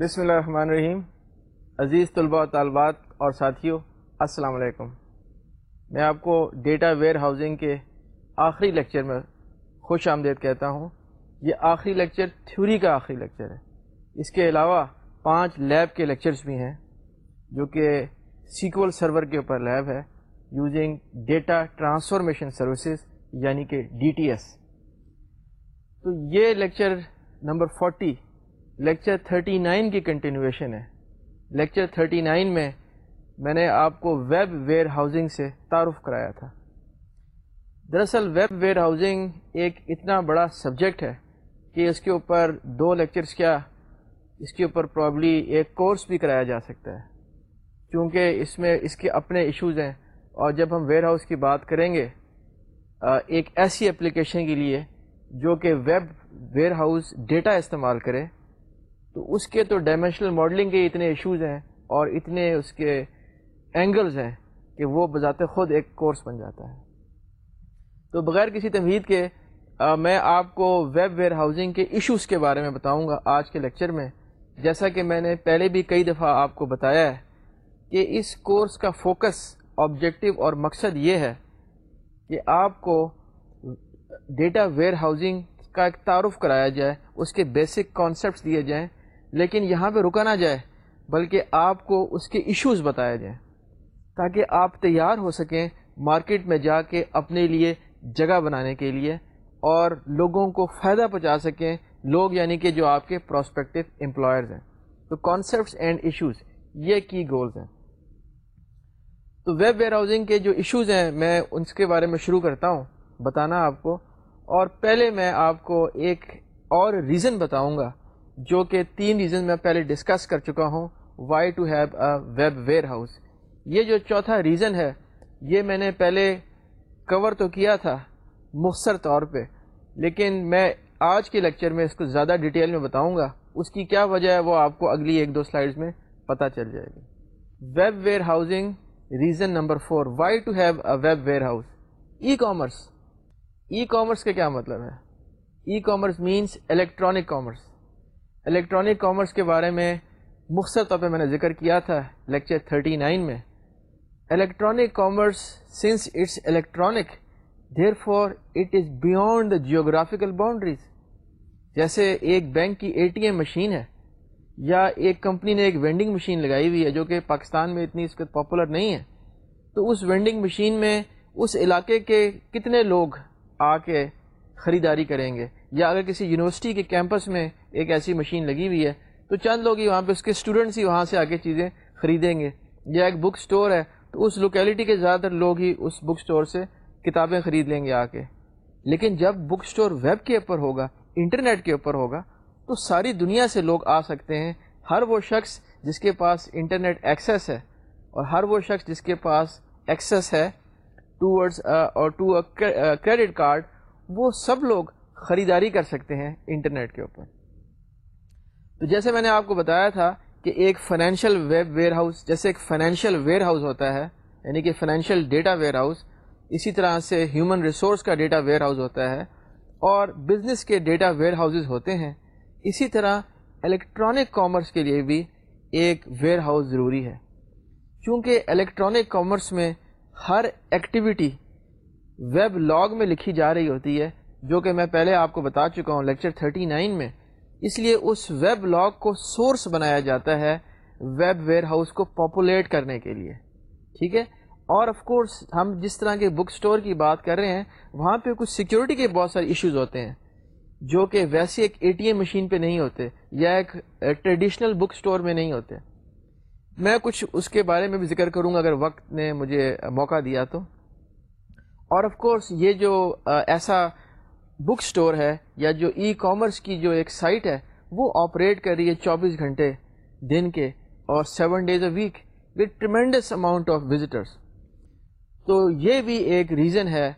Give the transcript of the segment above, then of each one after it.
بسم اللہ الرحمن الرحیم۔ عزیز طلباء و طالبات اور ساتھیوں السلام علیکم۔ میں آپ کو ڈیٹا ویئر ہاؤسنگ کے آخری لیکچر میں خوش آمدید کہتا ہوں۔ یہ آخری لیکچر تھیوری کا آخری لیکچر ہے۔ اس کے علاوہ پانچ لیب کے لیکچرز بھی ہیں، جو کہ سیکول سرور کے اوپر لیب ہے یوزنگ ڈیٹا ٹرانسفارمیشن سروسز یعنی کہ ڈی ٹی ایس۔ تو یہ لیکچر نمبر فورٹی لیکچر 39 کی کنٹینویشن ہے۔ لیکچر 39 میں میں نے آپ کو ویب ویئر ہاؤسنگ سے تعارف کرایا تھا۔ دراصل ویب ویئر ہاؤسنگ ایک اتنا بڑا سبجیکٹ ہے کہ اس کے اوپر دو لیکچرز کیا، اس کے اوپر پرابلی ایک کورس بھی کرایا جا سکتا ہے۔ کیونکہ اس میں اس کے اپنے ایشوز ہیں۔ اور جب ہم ویئر ہاؤس کی بات کریں گے ایک ایسی اپلیکیشن کے لیے جو کہ ویب ویئر ہاؤس ڈیٹا استعمال کرے۔ تو اس کے تو ڈائمینشنل ماڈلنگ کے اتنے ایشوز ہیں اور اتنے اس کے اینگلز ہیں کہ وہ بذات خود ایک کورس بن جاتا ہے۔ تو بغیر کسی تمہید کے میں آپ کو ویب ویئر ہاؤسنگ کے ایشوز کے بارے میں بتاؤں گا آج کے لیکچر میں۔ جیسا کہ میں نے پہلے بھی کئی دفعہ آپ کو بتایا ہے کہ اس کورس کا فوکس آبجیکٹو اور مقصد یہ ہے کہ آپ کو ڈیٹا ویئر ہاؤسنگ کا ایک تعارف کرایا جائے، اس کے بیسک کانسیپٹس دیے جائیں لیکن یہاں پہ رکا نہ جائے، بلکہ آپ کو اس کے ایشوز بتائے جائیں تاکہ آپ تیار ہو سکیں مارکیٹ میں جا کے اپنے لیے جگہ بنانے کے لیے اور لوگوں کو فائدہ پہنچا سکیں۔ لوگ یعنی کہ جو آپ کے پراسپیکٹو امپلائرز ہیں۔ تو کانسیپٹس اینڈ ایشوز یہ کی گولز ہیں۔ تو ویب ویئر ہاؤسنگ کے جو ایشوز ہیں، میں ان کے بارے میں شروع کرتا ہوں، بتانا آپ کو۔ اور پہلے میں آپ کو ایک اور ریزن بتاؤں گا۔ جو کہ تین ریزن میں پہلے ڈسکس کر چکا ہوں why to have a web warehouse یہ جو چوتھا ریزن ہے، یہ میں نے پہلے کور تو کیا تھا مختصر طور پہ، لیکن میں آج کے لیکچر میں اس کو زیادہ ڈیٹیل میں بتاؤں گا۔ اس کی کیا وجہ ہے وہ آپ کو اگلی ایک دو سلائڈز میں پتہ چل جائے گی۔ Web warehousing reason number four why to have a web warehouse e commerce e commerce کا کیا مطلب ہے؟ E commerce means electronic commerce electronic commerce کے بارے میں مختصر طور پہ میں نے ذکر کیا تھا، لیکچر 39 میں۔ Electronic commerce since it's electronic therefore it is beyond the geographical boundaries جیسے ایک بینک کی اے ٹی ایم مشین ہے، یا ایک کمپنی نے ایک وینڈنگ مشین لگائی ہوئی ہے جو کہ پاکستان میں اتنی اس کے پاپولر نہیں ہے۔ تو اس وینڈنگ مشین میں اس علاقے کے کتنے لوگ آ کے خریداری کریں گے؟ یا اگر کسی یونیورسٹی کے کیمپس میں ایک ایسی مشین لگی ہوئی ہے، تو چند لوگ ہی وہاں پہ اس کے اسٹوڈنٹس ہی وہاں سے آ کے چیزیں خریدیں گے۔ یا ایک بک اسٹور ہے، تو اس لوکیلٹی کے زیادہ تر لوگ ہی اس بک اسٹور سے کتابیں خرید لیں گے آ کے لیکن جب بک اسٹور ویب کے اوپر ہوگا انٹرنیٹ کے اوپر ہوگا، تو ساری دنیا سے لوگ آ سکتے ہیں۔ ہر وہ شخص جس کے پاس انٹرنیٹ ایکسیس ہے، اور ہر وہ شخص جس کے پاس ایکسیس ہے ٹورڈز اور ٹو کریڈٹ کارڈ وہ سب لوگ خریداری کر سکتے ہیں انٹرنیٹ کے اوپر۔ تو جیسے میں نے آپ کو بتایا تھا کہ ایک فائنینشیل ویب ویئر ہاؤس جیسے ایک فائنینشیل ویئر ہاؤس ہوتا ہے یعنی کہ فائنینشیل ڈیٹا ویئر ہاؤس اسی طرح سے ہیومن ریسورس کا ڈیٹا ویئر ہاؤس ہوتا ہے اور بزنس کے ڈیٹا ویئر ہاؤسز ہوتے ہیں، اسی طرح الیکٹرانک کامرس کے لیے بھی ایک ویئر ہاؤس ضروری ہے۔ چونکہ الیکٹرانک کامرس میں ہر ایکٹیویٹی ویب لاگ میں لکھی جا رہی ہوتی ہے جو کہ میں پہلے آپ کو بتا چکا ہوں لیکچر 39 میں، اس لیے اس ویب لاگ کو سورس بنایا جاتا ہے ویب ویئر ہاؤس کو پاپولیٹ کرنے کے لیے، ٹھیک ہے؟ اور آف کورس ہم جس طرح کے بک سٹور کی بات کر رہے ہیں، وہاں پہ کچھ سیکیورٹی کے بہت سارے ایشوز ہوتے ہیں، جو کہ ویسے ایک اے ٹی ایم مشین پہ نہیں ہوتے یا ایک ٹریڈیشنل بک سٹور میں نہیں ہوتے۔ میں کچھ اس کے بارے میں بھی ذکر کروں گا، اگر وقت نے مجھے موقع دیا تو۔ اور آف کورس یہ جو ایسا بک سٹور ہے یا جو ای کامرس کی جو ایک سائٹ ہے، وہ آپریٹ کر رہی ہے چوبیس گھنٹے، دن کے، اور seven days a week with tremendous amount of visitors تو یہ بھی ایک ریزن ہے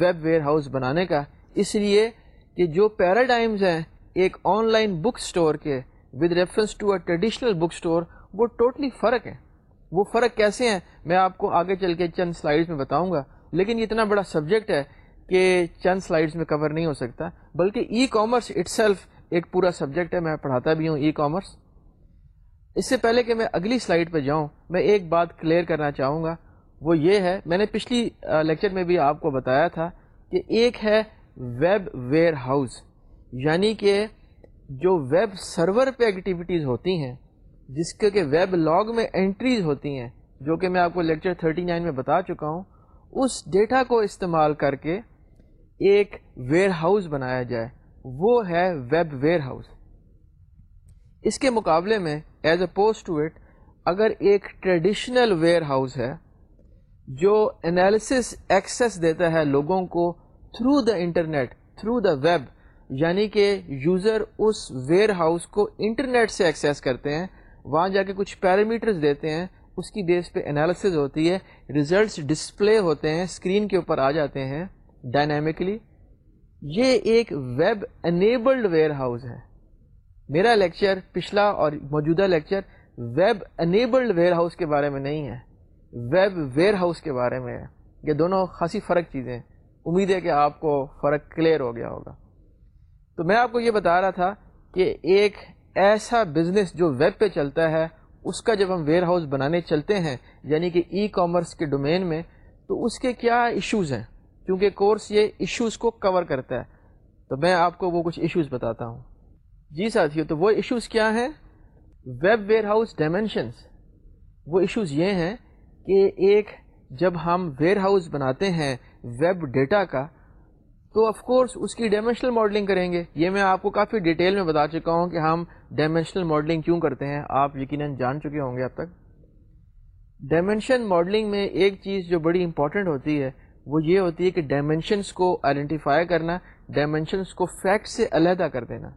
ویب ویئر ہاؤس بنانے کا۔ اس لیے کہ جو پیراڈائمز ہیں ایک آن لائن بک سٹور کے with reference to a traditional book store وہ ٹوٹلی فرق ہیں۔ وہ فرق کیسے ہیں؟ میں آپ کو آگے چل کے چند سلائڈز میں بتاؤں گا۔ لیکن یہ اتنا بڑا سبجیکٹ ہے کہ چند سلائڈز میں کور نہیں ہو سکتا، بلکہ ای کامرس اٹ سیلف ایک پورا سبجیکٹ ہے، میں پڑھاتا بھی ہوں ای کامرس اس سے پہلے کہ میں اگلی سلائڈ پہ جاؤں، میں ایک بات کلیئر کرنا چاہوں گا۔ وہ یہ ہے، میں نے پچھلی لیکچر میں بھی آپ کو بتایا تھا کہ ایک ہے ویب ویئر ہاؤس یعنی کہ جو ویب سرور پہ ایکٹیویٹیز ہوتی ہیں، جس کے کہ ویب لاگ میں انٹریز ہوتی ہیں، جو کہ میں آپ کو لیکچر 39 میں بتا چکا ہوں، اس ڈیٹا کو استعمال کر کے ایک ویئر ہاؤس بنایا جائے۔ وہ ہے ویب ویئر ہاؤس اس کے مقابلے میں as opposed to it اگر ایک ٹریڈیشنل ویئر ہاؤس ہے، جو انالیسس ایکسیس دیتا ہے لوگوں کو through the internet through the web یعنی کہ یوزر اس ویئر ہاؤس کو انٹرنیٹ سے ایکسیس کرتے ہیں، وہاں جا کے کچھ پیرامیٹرز دیتے ہیں، اس کی بیس پہ انالیسز ہوتی ہے ریزلٹس ڈسپلے ہوتے ہیں اسکرین کے اوپر آ جاتے ہیں۔ ڈائنامکلی یہ ایک ویب انیبلڈ ویئر ہاؤس ہے۔ میرا لیکچر پچھلا اور موجودہ lecture web enabled warehouse کے بارے میں نہیں ہے۔ ویب ویئر ہاؤس کے بارے میں ہے۔ یہ دونوں خاصی فرق چیزیں امید ہے کہ آپ کو فرق کلیئر ہو گیا ہوگا۔ تو میں آپ کو یہ بتا رہا تھا کہ ایک ایسا بزنس جو ویب پہ چلتا ہے، اس کا جب ہم ویئر ہاؤس بنانے چلتے ہیں یعنی کہ ای کامرس کے ڈومین میں، تو اس کے کیا ایشوز ہیں؟ کیونکہ کورس یہ ایشوز کو کور کرتا ہے۔ تو میں آپ کو وہ کچھ ایشوز بتاتا ہوں۔ جی ساتھیو، تو وہ ایشوز کیا ہیں؟ ویب ویئر ہاؤس ڈائمینشنس وہ ایشوز یہ ہیں کہ ایک جب ہم ویئر ہاؤس بناتے ہیں ویب ڈیٹا کا، تو آف کورس اس کی ڈائمینشنل ماڈلنگ کریں گے۔ یہ میں آپ کو کافی ڈیٹیل میں بتا چکا ہوں کہ ہم ڈائمینشنل ماڈلنگ کیوں کرتے ہیں۔ آپ یقیناً جان چکے ہوں گے اب تک۔ ڈائمینشن ماڈلنگ میں ایک چیز جو بڑی امپورٹنٹ ہوتی ہے وہ یہ ہوتی ہے کہ ڈائمینشنس کو آئیڈینٹیفائی کرنا ڈائمینشنس کو فیکٹ سے علیحدہ کر دینا۔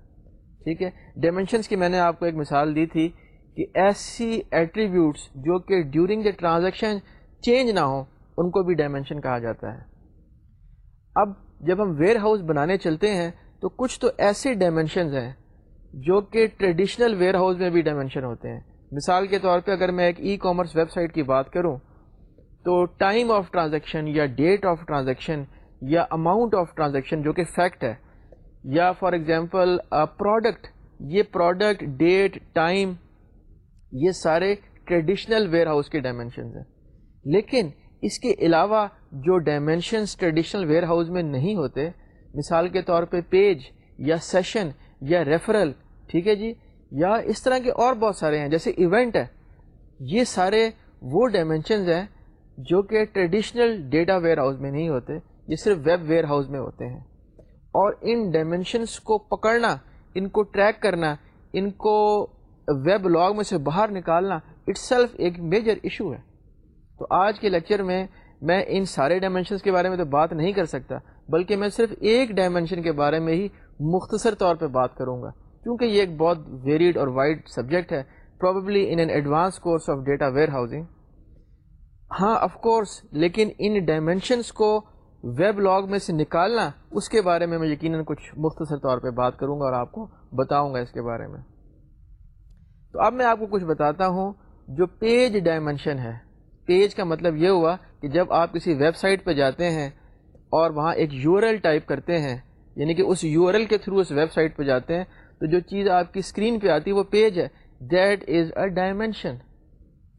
ٹھیک ہے؟ ڈائمینشنس کی میں نے آپ کو ایک مثال دی تھی کہ ایسی ایٹریبیوٹس جو کہ ڈیورنگ دا ٹرانزیکشن چینج نہ ہوں، ان کو بھی ڈائمینشن کہا جاتا ہے۔ اب جب ہم ویئر ہاؤس بنانے چلتے ہیں تو کچھ تو ایسے ڈائمینشنز ہیں جو کہ ٹریڈیشنل ویئر ہاؤس میں بھی ڈائمینشن ہوتے ہیں۔ مثال کے طور پہ اگر میں ایک ای کامرس ویب سائٹ کی بات کروں تو ٹائم آف ٹرانزیکشن یا ڈیٹ آف ٹرانزیکشن یا اماؤنٹ آف ٹرانزیکشن جو کہ فیکٹ ہے، یا فار ایگزامپل پروڈکٹ یہ پروڈکٹ ڈیٹ ٹائم یہ سارے ٹریڈیشنل ویئر ہاؤس کے ڈائمینشنز ہیں۔ لیکن اس کے علاوہ جو ڈائمینشنس ٹریڈیشنل ویئر ہاؤس میں نہیں ہوتے، مثال کے طور پہ پیج یا سیشن یا ریفرل ٹھیک ہے جی؟ یا اس طرح کے اور بہت سارے ہیں، جیسے ایونٹ ہے، یہ سارے وہ ڈائمینشنز ہیں جو کہ ٹریڈیشنل ڈیٹا ویئر ہاؤس میں نہیں ہوتے، یہ صرف ویب ویئر ہاؤس میں ہوتے ہیں۔ اور ان ڈائمینشنس کو پکڑنا، ان کو ٹریک کرنا، ان کو ویب لاگ میں سے باہر نکالنا اٹ سیلف ایک میجر ایشو ہے۔ تو آج کے لیکچر میں میں ان سارے ڈائمینشنس کے بارے میں تو بات نہیں کر سکتا، بلکہ میں صرف ایک ڈائمینشن کے بارے میں ہی مختصر طور پہ بات کروں گا۔ کیونکہ یہ ایک بہت ویریڈ اور وائڈ سبجیکٹ ہے probably in an advance course of data warehousing ہاں آف کورس لیکن ان ڈائمینشنس کو ویب لاگ میں سے نکالنا، اس کے بارے میں میں یقیناً کچھ مختصر طور پہ بات کروں گا اور آپ کو بتاؤں گا اس کے بارے میں۔ تو اب میں آپ کو کچھ بتاتا ہوں جو پیج ڈائمینشن ہے۔ پیج کا مطلب یہ ہوا کہ جب آپ کسی ویب سائٹ پہ جاتے ہیں اور وہاں ایک یو آر ایل ٹائپ کرتے ہیں یعنی کہ اس یو آر ایل کے تھرو اس ویب سائٹ پہ جاتے ہیں، تو جو چیز آپ کی اسکرین پہ آتی ہے وہ پیج ہے۔ دیٹ از اے ڈائمینشن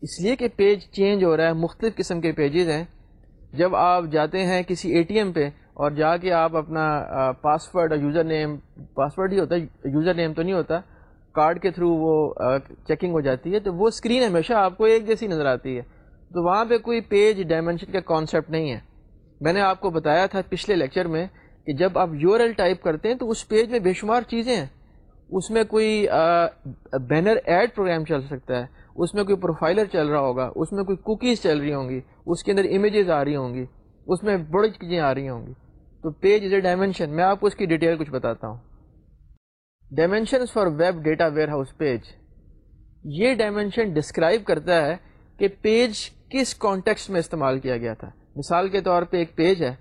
اس لیے کہ پیج چینج ہو رہا ہے، مختلف قسم کے پیجز ہیں۔ جب آپ جاتے ہیں کسی اے ٹی ایم پہ اور جا کے آپ اپنا پاسورڈ یوزر نیم پاسورڈ ہی ہوتا ہے یوزر نیم تو نہیں ہوتا کارڈ کے تھرو وہ چیکنگ ہو جاتی ہے، تو وہ اسکرین ہمیشہ آپ کو ایک جیسی نظر آتی ہے۔ تو وہاں پہ کوئی پیج ڈائمینشن کا کانسیپٹ نہیں ہے۔ میں نے آپ کو بتایا تھا پچھلے لیکچر میں کہ جب آپ یو ایل ٹائپ کرتے ہیں تو اس پیج میں بے شمار چیزیں ہیں۔ اس میں کوئی بینر ایڈ پروگرام چل سکتا ہے۔ اس میں کوئی پروفائلر چل رہا ہوگا، اس میں کوئی کوکیز چل رہی ہوں گی، اس کے اندر امیجز آ رہی ہوں گی، اس میں بڑی چیزیں آ رہی ہوں گی۔ تو پیج از اے ڈائمینشن میں آپ کو اس کی ڈیٹیل کچھ بتاتا ہوں۔ Dimension for web data warehouse page یہ ڈائمینشن ڈسکرائب کرتا ہے کہ پیج کس کانٹیکس میں استعمال کیا گیا تھا۔ مثال کے طور پہ ایک پیج ہے۔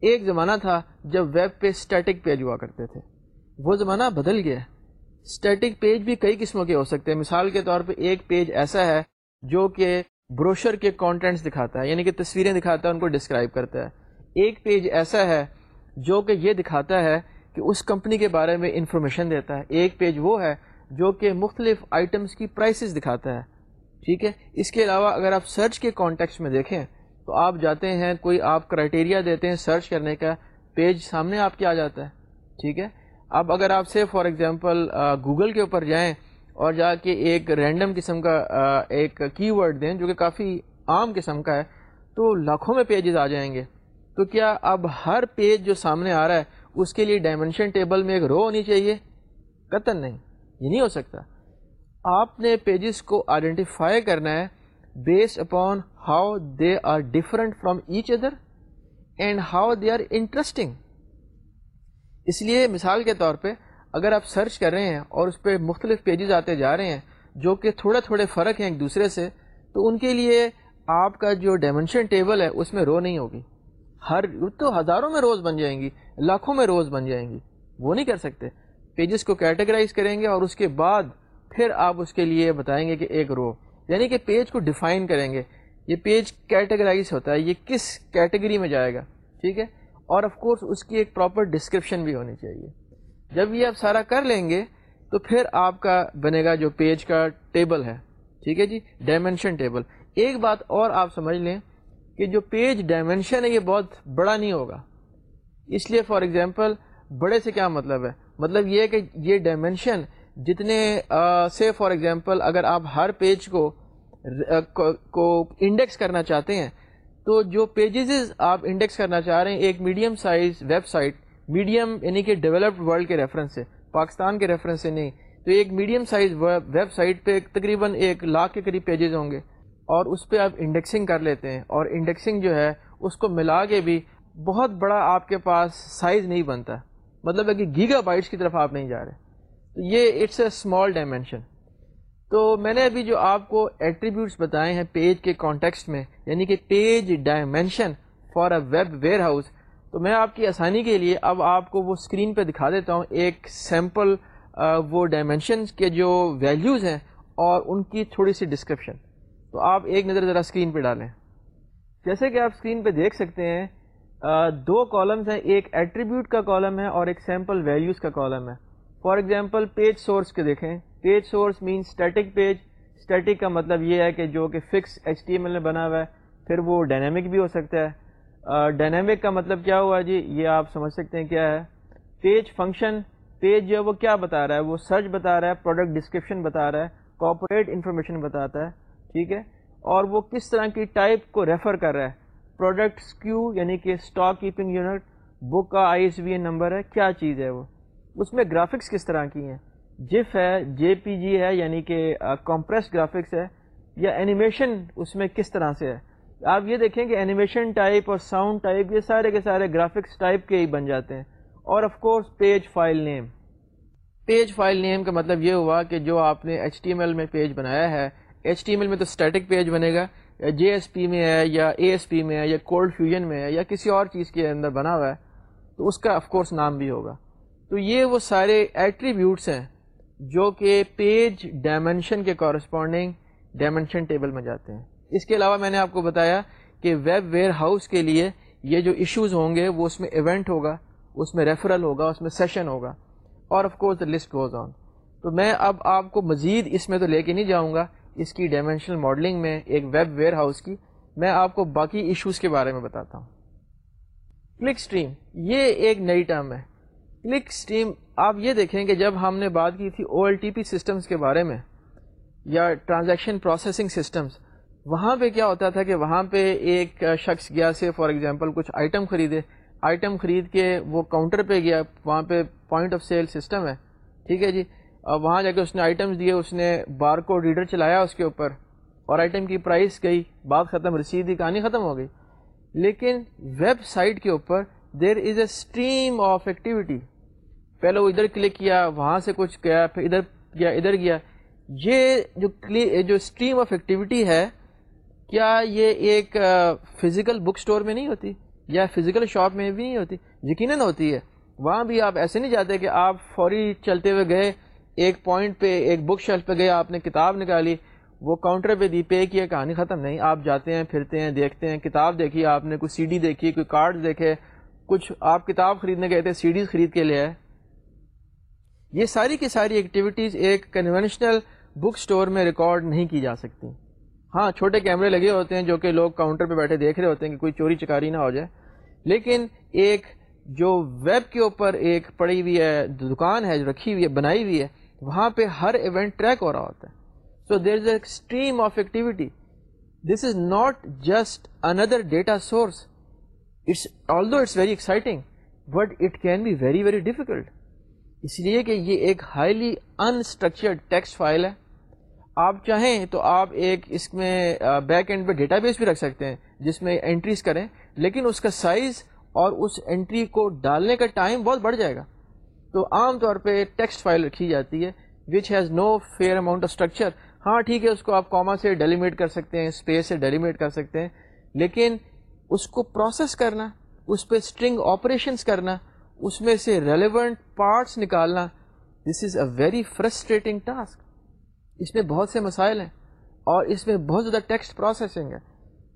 ایک زمانہ تھا جب ویب پہ اسٹیٹک پیج ہوا کرتے تھے۔ وہ زمانہ بدل گیا۔ اسٹیٹک پیج بھی کئی قسموں کے ہو سکتے ہیں۔ مثال کے طور پہ ایک پیج ایسا ہے جو کہ بروشر کے کانٹینٹس دکھاتا ہے یعنی کہ تصویریں دکھاتا ہے، ان کو ڈسکرائب کرتا ہے۔ ایک پیج ایسا ہے جو کہ یہ دکھاتا ہے کہ اس کمپنی کے بارے میں انفارمیشن دیتا ہے۔ ایک پیج وہ ہے جو کہ مختلف آئٹمس کی پرائسز دکھاتا ہے۔ ٹھیک ہے؟ اس کے علاوہ اگر آپ سرچ کے کانٹیکس میں دیکھیں تو آپ جاتے ہیں، کوئی آپ کرائٹیریا دیتے ہیں سرچ کرنے کا پیج سامنے آپ کے آ جاتا ہے۔ ٹھیک ہے؟ اب اگر آپ سے فار ایگزامپل گوگل کے اوپر جائیں اور جا کے ایک رینڈم قسم کا ایک کی ورڈ دیں جو کہ کافی عام قسم کا ہے، تو لاکھوں میں پیجز آ جائیں گے۔ تو کیا اب ہر پیج جو سامنے آ رہا ہے، اس کے لیے ڈائمنشن ٹیبل میں ایک رو ہونی چاہیے؟ قطن نہیں، یہ نہیں ہو سکتا۔ آپ نے پیجز کو آئیڈینٹیفائی کرنا ہے based upon how they are different from each other and how they are interesting اس لیے مثال کے طور پہ اگر آپ سرچ کر رہے ہیں اور اس پہ مختلف پیجز آتے جا رہے ہیں جو کہ تھوڑے تھوڑے فرق ہیں ایک دوسرے سے، تو ان کے لیے آپ کا جو ڈائمنشن ٹیبل ہے، اس میں رو نہیں ہوگی۔ ہر تو ہزاروں میں روز بن جائیں گی، لاکھوں میں روز بن جائیں گی۔ وہ نہیں کر سکتے۔ پیجز کو کیٹیگرائز کریں گے اور اس کے بعد پھر آپ اس کے لیے بتائیں گے کہ ایک رو یعنی کہ پیج کو ڈیفائن کریں گے۔ یہ پیج کیٹیگرائز ہوتا ہے، یہ کس کیٹیگری میں جائے گا؟ ٹھیک ہے؟ اور آف کورس اس کی ایک پراپر ڈسکرپشن بھی ہونی چاہیے۔ جب یہ آپ سارا کر لیں گے تو پھر آپ کا بنے گا جو پیج کا ٹیبل ہے۔ ٹھیک ہے جی؟ ڈائمینشن ٹیبل ایک بات اور آپ سمجھ لیں کہ جو پیج ڈائمینشن ہے یہ بہت بڑا نہیں ہوگا۔ اس لیے فار ایگزامپل بڑے سے کیا مطلب ہے؟ مطلب یہ کہ یہ ڈائمینشن جتنے سے فار ایگزامپل اگر آپ ہر پیج کو کو انڈیکس کرنا چاہتے ہیں تو جو پیجز آپ انڈیکس کرنا چاہ رہے ہیں، ایک medium size website medium یعنی کہ ڈیولپڈ ورلڈ کے ریفرنس سے، پاکستان کے ریفرنس سے نہیں، تو ایک میڈیم سائز ویب سائٹ پہ تقریباً ایک لاکھ کے قریب پیجز ہوں گے۔ اور اس پہ آپ انڈیکسنگ کر لیتے ہیں۔ اور انڈیکسنگ جو ہے، اس کو ملا کے بھی بہت بڑا آپ کے پاس سائز نہیں بنتا۔ مطلب ہے کہ گیگا بائٹس کی طرف آپ نہیں جا رہے۔ تو یہ اٹس اے اسمال ڈائمینشن تو میں نے ابھی جو آپ کو ایٹریبیوٹس بتائے ہیں پیج کے کانٹیکسٹ میں یعنی کہ page dimension for a web warehouse تو میں آپ کی آسانی کے لیے اب آپ کو وہ اسکرین پہ دکھا دیتا ہوں ایک سیمپل وہ ڈائمینشنس کے جو ویلیوز ہیں اور ان کی تھوڑی سی ڈسکرپشن تو آپ ایک نظر ذرا اسکرین پہ ڈالیں۔ جیسے کہ آپ اسکرین پہ دیکھ سکتے ہیں دو کالمز ہیں، ایک ایٹریبیوٹ کا کالم ہے اور ایک سیمپل ویلیوز کا کالم ہے۔ فار ایگزامپل پیج سورس کے دیکھیں۔ پیج سورس مین اسٹیٹک پیج. اسٹیٹک کا مطلب یہ ہے کہ جو کہ fix H T M L میں بنا ہوا ہے، پھر وہ ڈائنامک بھی ہو سکتا ہے۔ ڈائنامک کا مطلب کیا ہوا جی؟ یہ آپ سمجھ سکتے ہیں کیا ہے۔ پیج فنکشن پیج جو ہے وہ کیا بتا رہا ہے؟ وہ سرچ بتا رہا ہے پروڈکٹ ڈسکرپشن بتا رہا ہے کارپوریٹ انفارمیشن بتاتا ہے۔ ٹھیک ہے؟ اور وہ کس طرح کی ٹائپ کو ریفر کر رہا ہے؟ پروڈکٹ کیو یعنی کہ اسٹاک کیپنگ یونٹ بک کا آئی ایس بی نمبر ہے، کیا چیز ہے وہ؟ اس میں گرافکس کس طرح کی ہیں؟ جف ہے، جے پی جی ہے یعنی کہ کمپریس گرافکس ہے، یا اینیمیشن اس میں کس طرح سے ہے؟ آپ یہ دیکھیں کہ اینیمیشن ٹائپ اور ساؤنڈ ٹائپ یہ سارے کے سارے گرافکس ٹائپ کے ہی بن جاتے ہیں۔ اور of course page file name page file name کا مطلب یہ ہوا کہ جو آپ نے ایچ ٹی ایم ایل میں پیج بنایا ہے ایچ ٹی ایم ایل میں تو اسٹیٹک پیج بنے گا یا جے ایس پی میں ہے یا اے ایس پی میں ہے یا کولڈ فیوژن میں ہے یا کسی اور چیز کے اندر بنا ہوا ہے، تو اس کا آف کورس نام بھی ہوگا۔ تو یہ وہ سارے ایٹریبیوٹس ہیں جو کہ پیج ڈائمنشن کے کورسپونڈنگ ڈائمنشن ٹیبل میں جاتے ہیں۔ اس کے علاوہ میں نے آپ کو بتایا کہ ویب ویئر ہاؤس کے لیے یہ جو ایشوز ہوں گے وہ اس میں ایونٹ ہوگا، اس میں ریفرل ہوگا، اس میں سیشن ہوگا، اور of course the list goes on تو میں اب آپ کو مزید اس میں تو لے کے نہیں جاؤں گا، اس کی ڈائمینشنل ماڈلنگ میں ایک ویب ویئر ہاؤس کی میں آپ کو باقی ایشوز کے بارے میں بتاتا ہوں۔ کلک اسٹریم یہ ایک نئی ٹرم ہے۔ کلک اسٹریم آپ یہ دیکھیں کہ جب ہم نے بات کی تھی O L T P systems کے بارے میں یا ٹرانزیکشن پروسیسنگ سسٹمس وہاں پہ کیا ہوتا تھا کہ وہاں پہ ایک شخص گیا سے فار ایگزامپل کچھ آئٹم خریدے۔ آئٹم خرید کے وہ کاؤنٹر پہ گیا، وہاں پہ پوائنٹ آف سیل سسٹم ہے۔ ٹھیک ہے جی؟ وہاں جا کے اس نے آئٹمس دیے، اس نے بار کو ریڈر چلایا اس کے اوپر اور آئٹم کی پرائز گئی، بات ختم، رسید کی کہانی ختم ہو گئی۔ لیکن ویب سائٹ کے اوپر there is a stream of activity پہلے وہ ادھر کلک کیا، وہاں سے کچھ گیا، پھر ادھر گیا ادھر گیا۔ یہ جو جو اسٹریم آف ایکٹیویٹی ہے، کیا یہ ایک فزیکل بک اسٹور میں نہیں ہوتی؟ یا فزیکل شاپ میں بھی نہیں ہوتی؟ یقیناً ہوتی ہے۔ وہاں بھی آپ ایسے نہیں جاتے کہ آپ فوری چلتے ہوئے گئے، ایک پوائنٹ پہ، ایک بک شیلف پہ گیا آپ نے کتاب نکالی، وہ کاؤنٹر پہ دی پے کیا کہانی ختم۔ نہیں، آپ جاتے ہیں، پھرتے ہیں، دیکھتے ہیں، کتاب دیکھی، آپ نے کوئی سی ڈی دیکھی، کوئی کارڈ دیکھے، کچھ آپ کتاب خریدنے گئے تھے سی ڈیز خرید کے لے آئے۔ یہ ساری کی ساری ایکٹیویٹیز ایک کنونشنل بک اسٹور میں ریکارڈ نہیں کی جا سکتی۔ ہاں چھوٹے کیمرے لگے ہوتے ہیں جو کہ لوگ کاؤنٹر پہ بیٹھے دیکھ رہے ہوتے ہیں کہ کوئی چوری چکاری نہ ہو جائے۔ لیکن ایک جو ویب کے اوپر ایک پڑی ہوئی ہے، دکان ہے، جو رکھی ہوئی ہے، بنائی ہوئی ہے، وہاں پہ ہر ایونٹ ٹریک ہو رہا ہوتا ہے۔ So there is a stream of activity this is not just another data source it's all though it's very exciting but it can be very very difficult اس لیے کہ یہ ایک ہائیلی انسٹرکچرڈ ٹیکسٹ فائل ہے۔ آپ چاہیں تو آپ ایک اس میں بیک اینڈ پہ ڈیٹا بیس بھی رکھ سکتے ہیں جس میں انٹریز کریں، لیکن اس کا سائز اور اس انٹری کو ڈالنے کا ٹائم بہت بڑھ جائے گا۔ تو عام طور پہ ٹیکسٹ فائل رکھی جاتی ہے which has no fair amount of structure ہاں ٹھیک ہے، اس کو آپ کاما سے ڈیلیمیٹ کر سکتے ہیں اسپیس سے ڈیلیمیٹ کر سکتے ہیں، لیکن اس کو پروسیس کرنا، اس پہ اسٹرنگ آپریشنس کرنا اس میں سے ریلیونٹ پارٹس نکالنا this is a very frustrating task اس میں بہت سے مسائل ہیں اور اس میں بہت زیادہ ٹیکسٹ پروسیسنگ ہے۔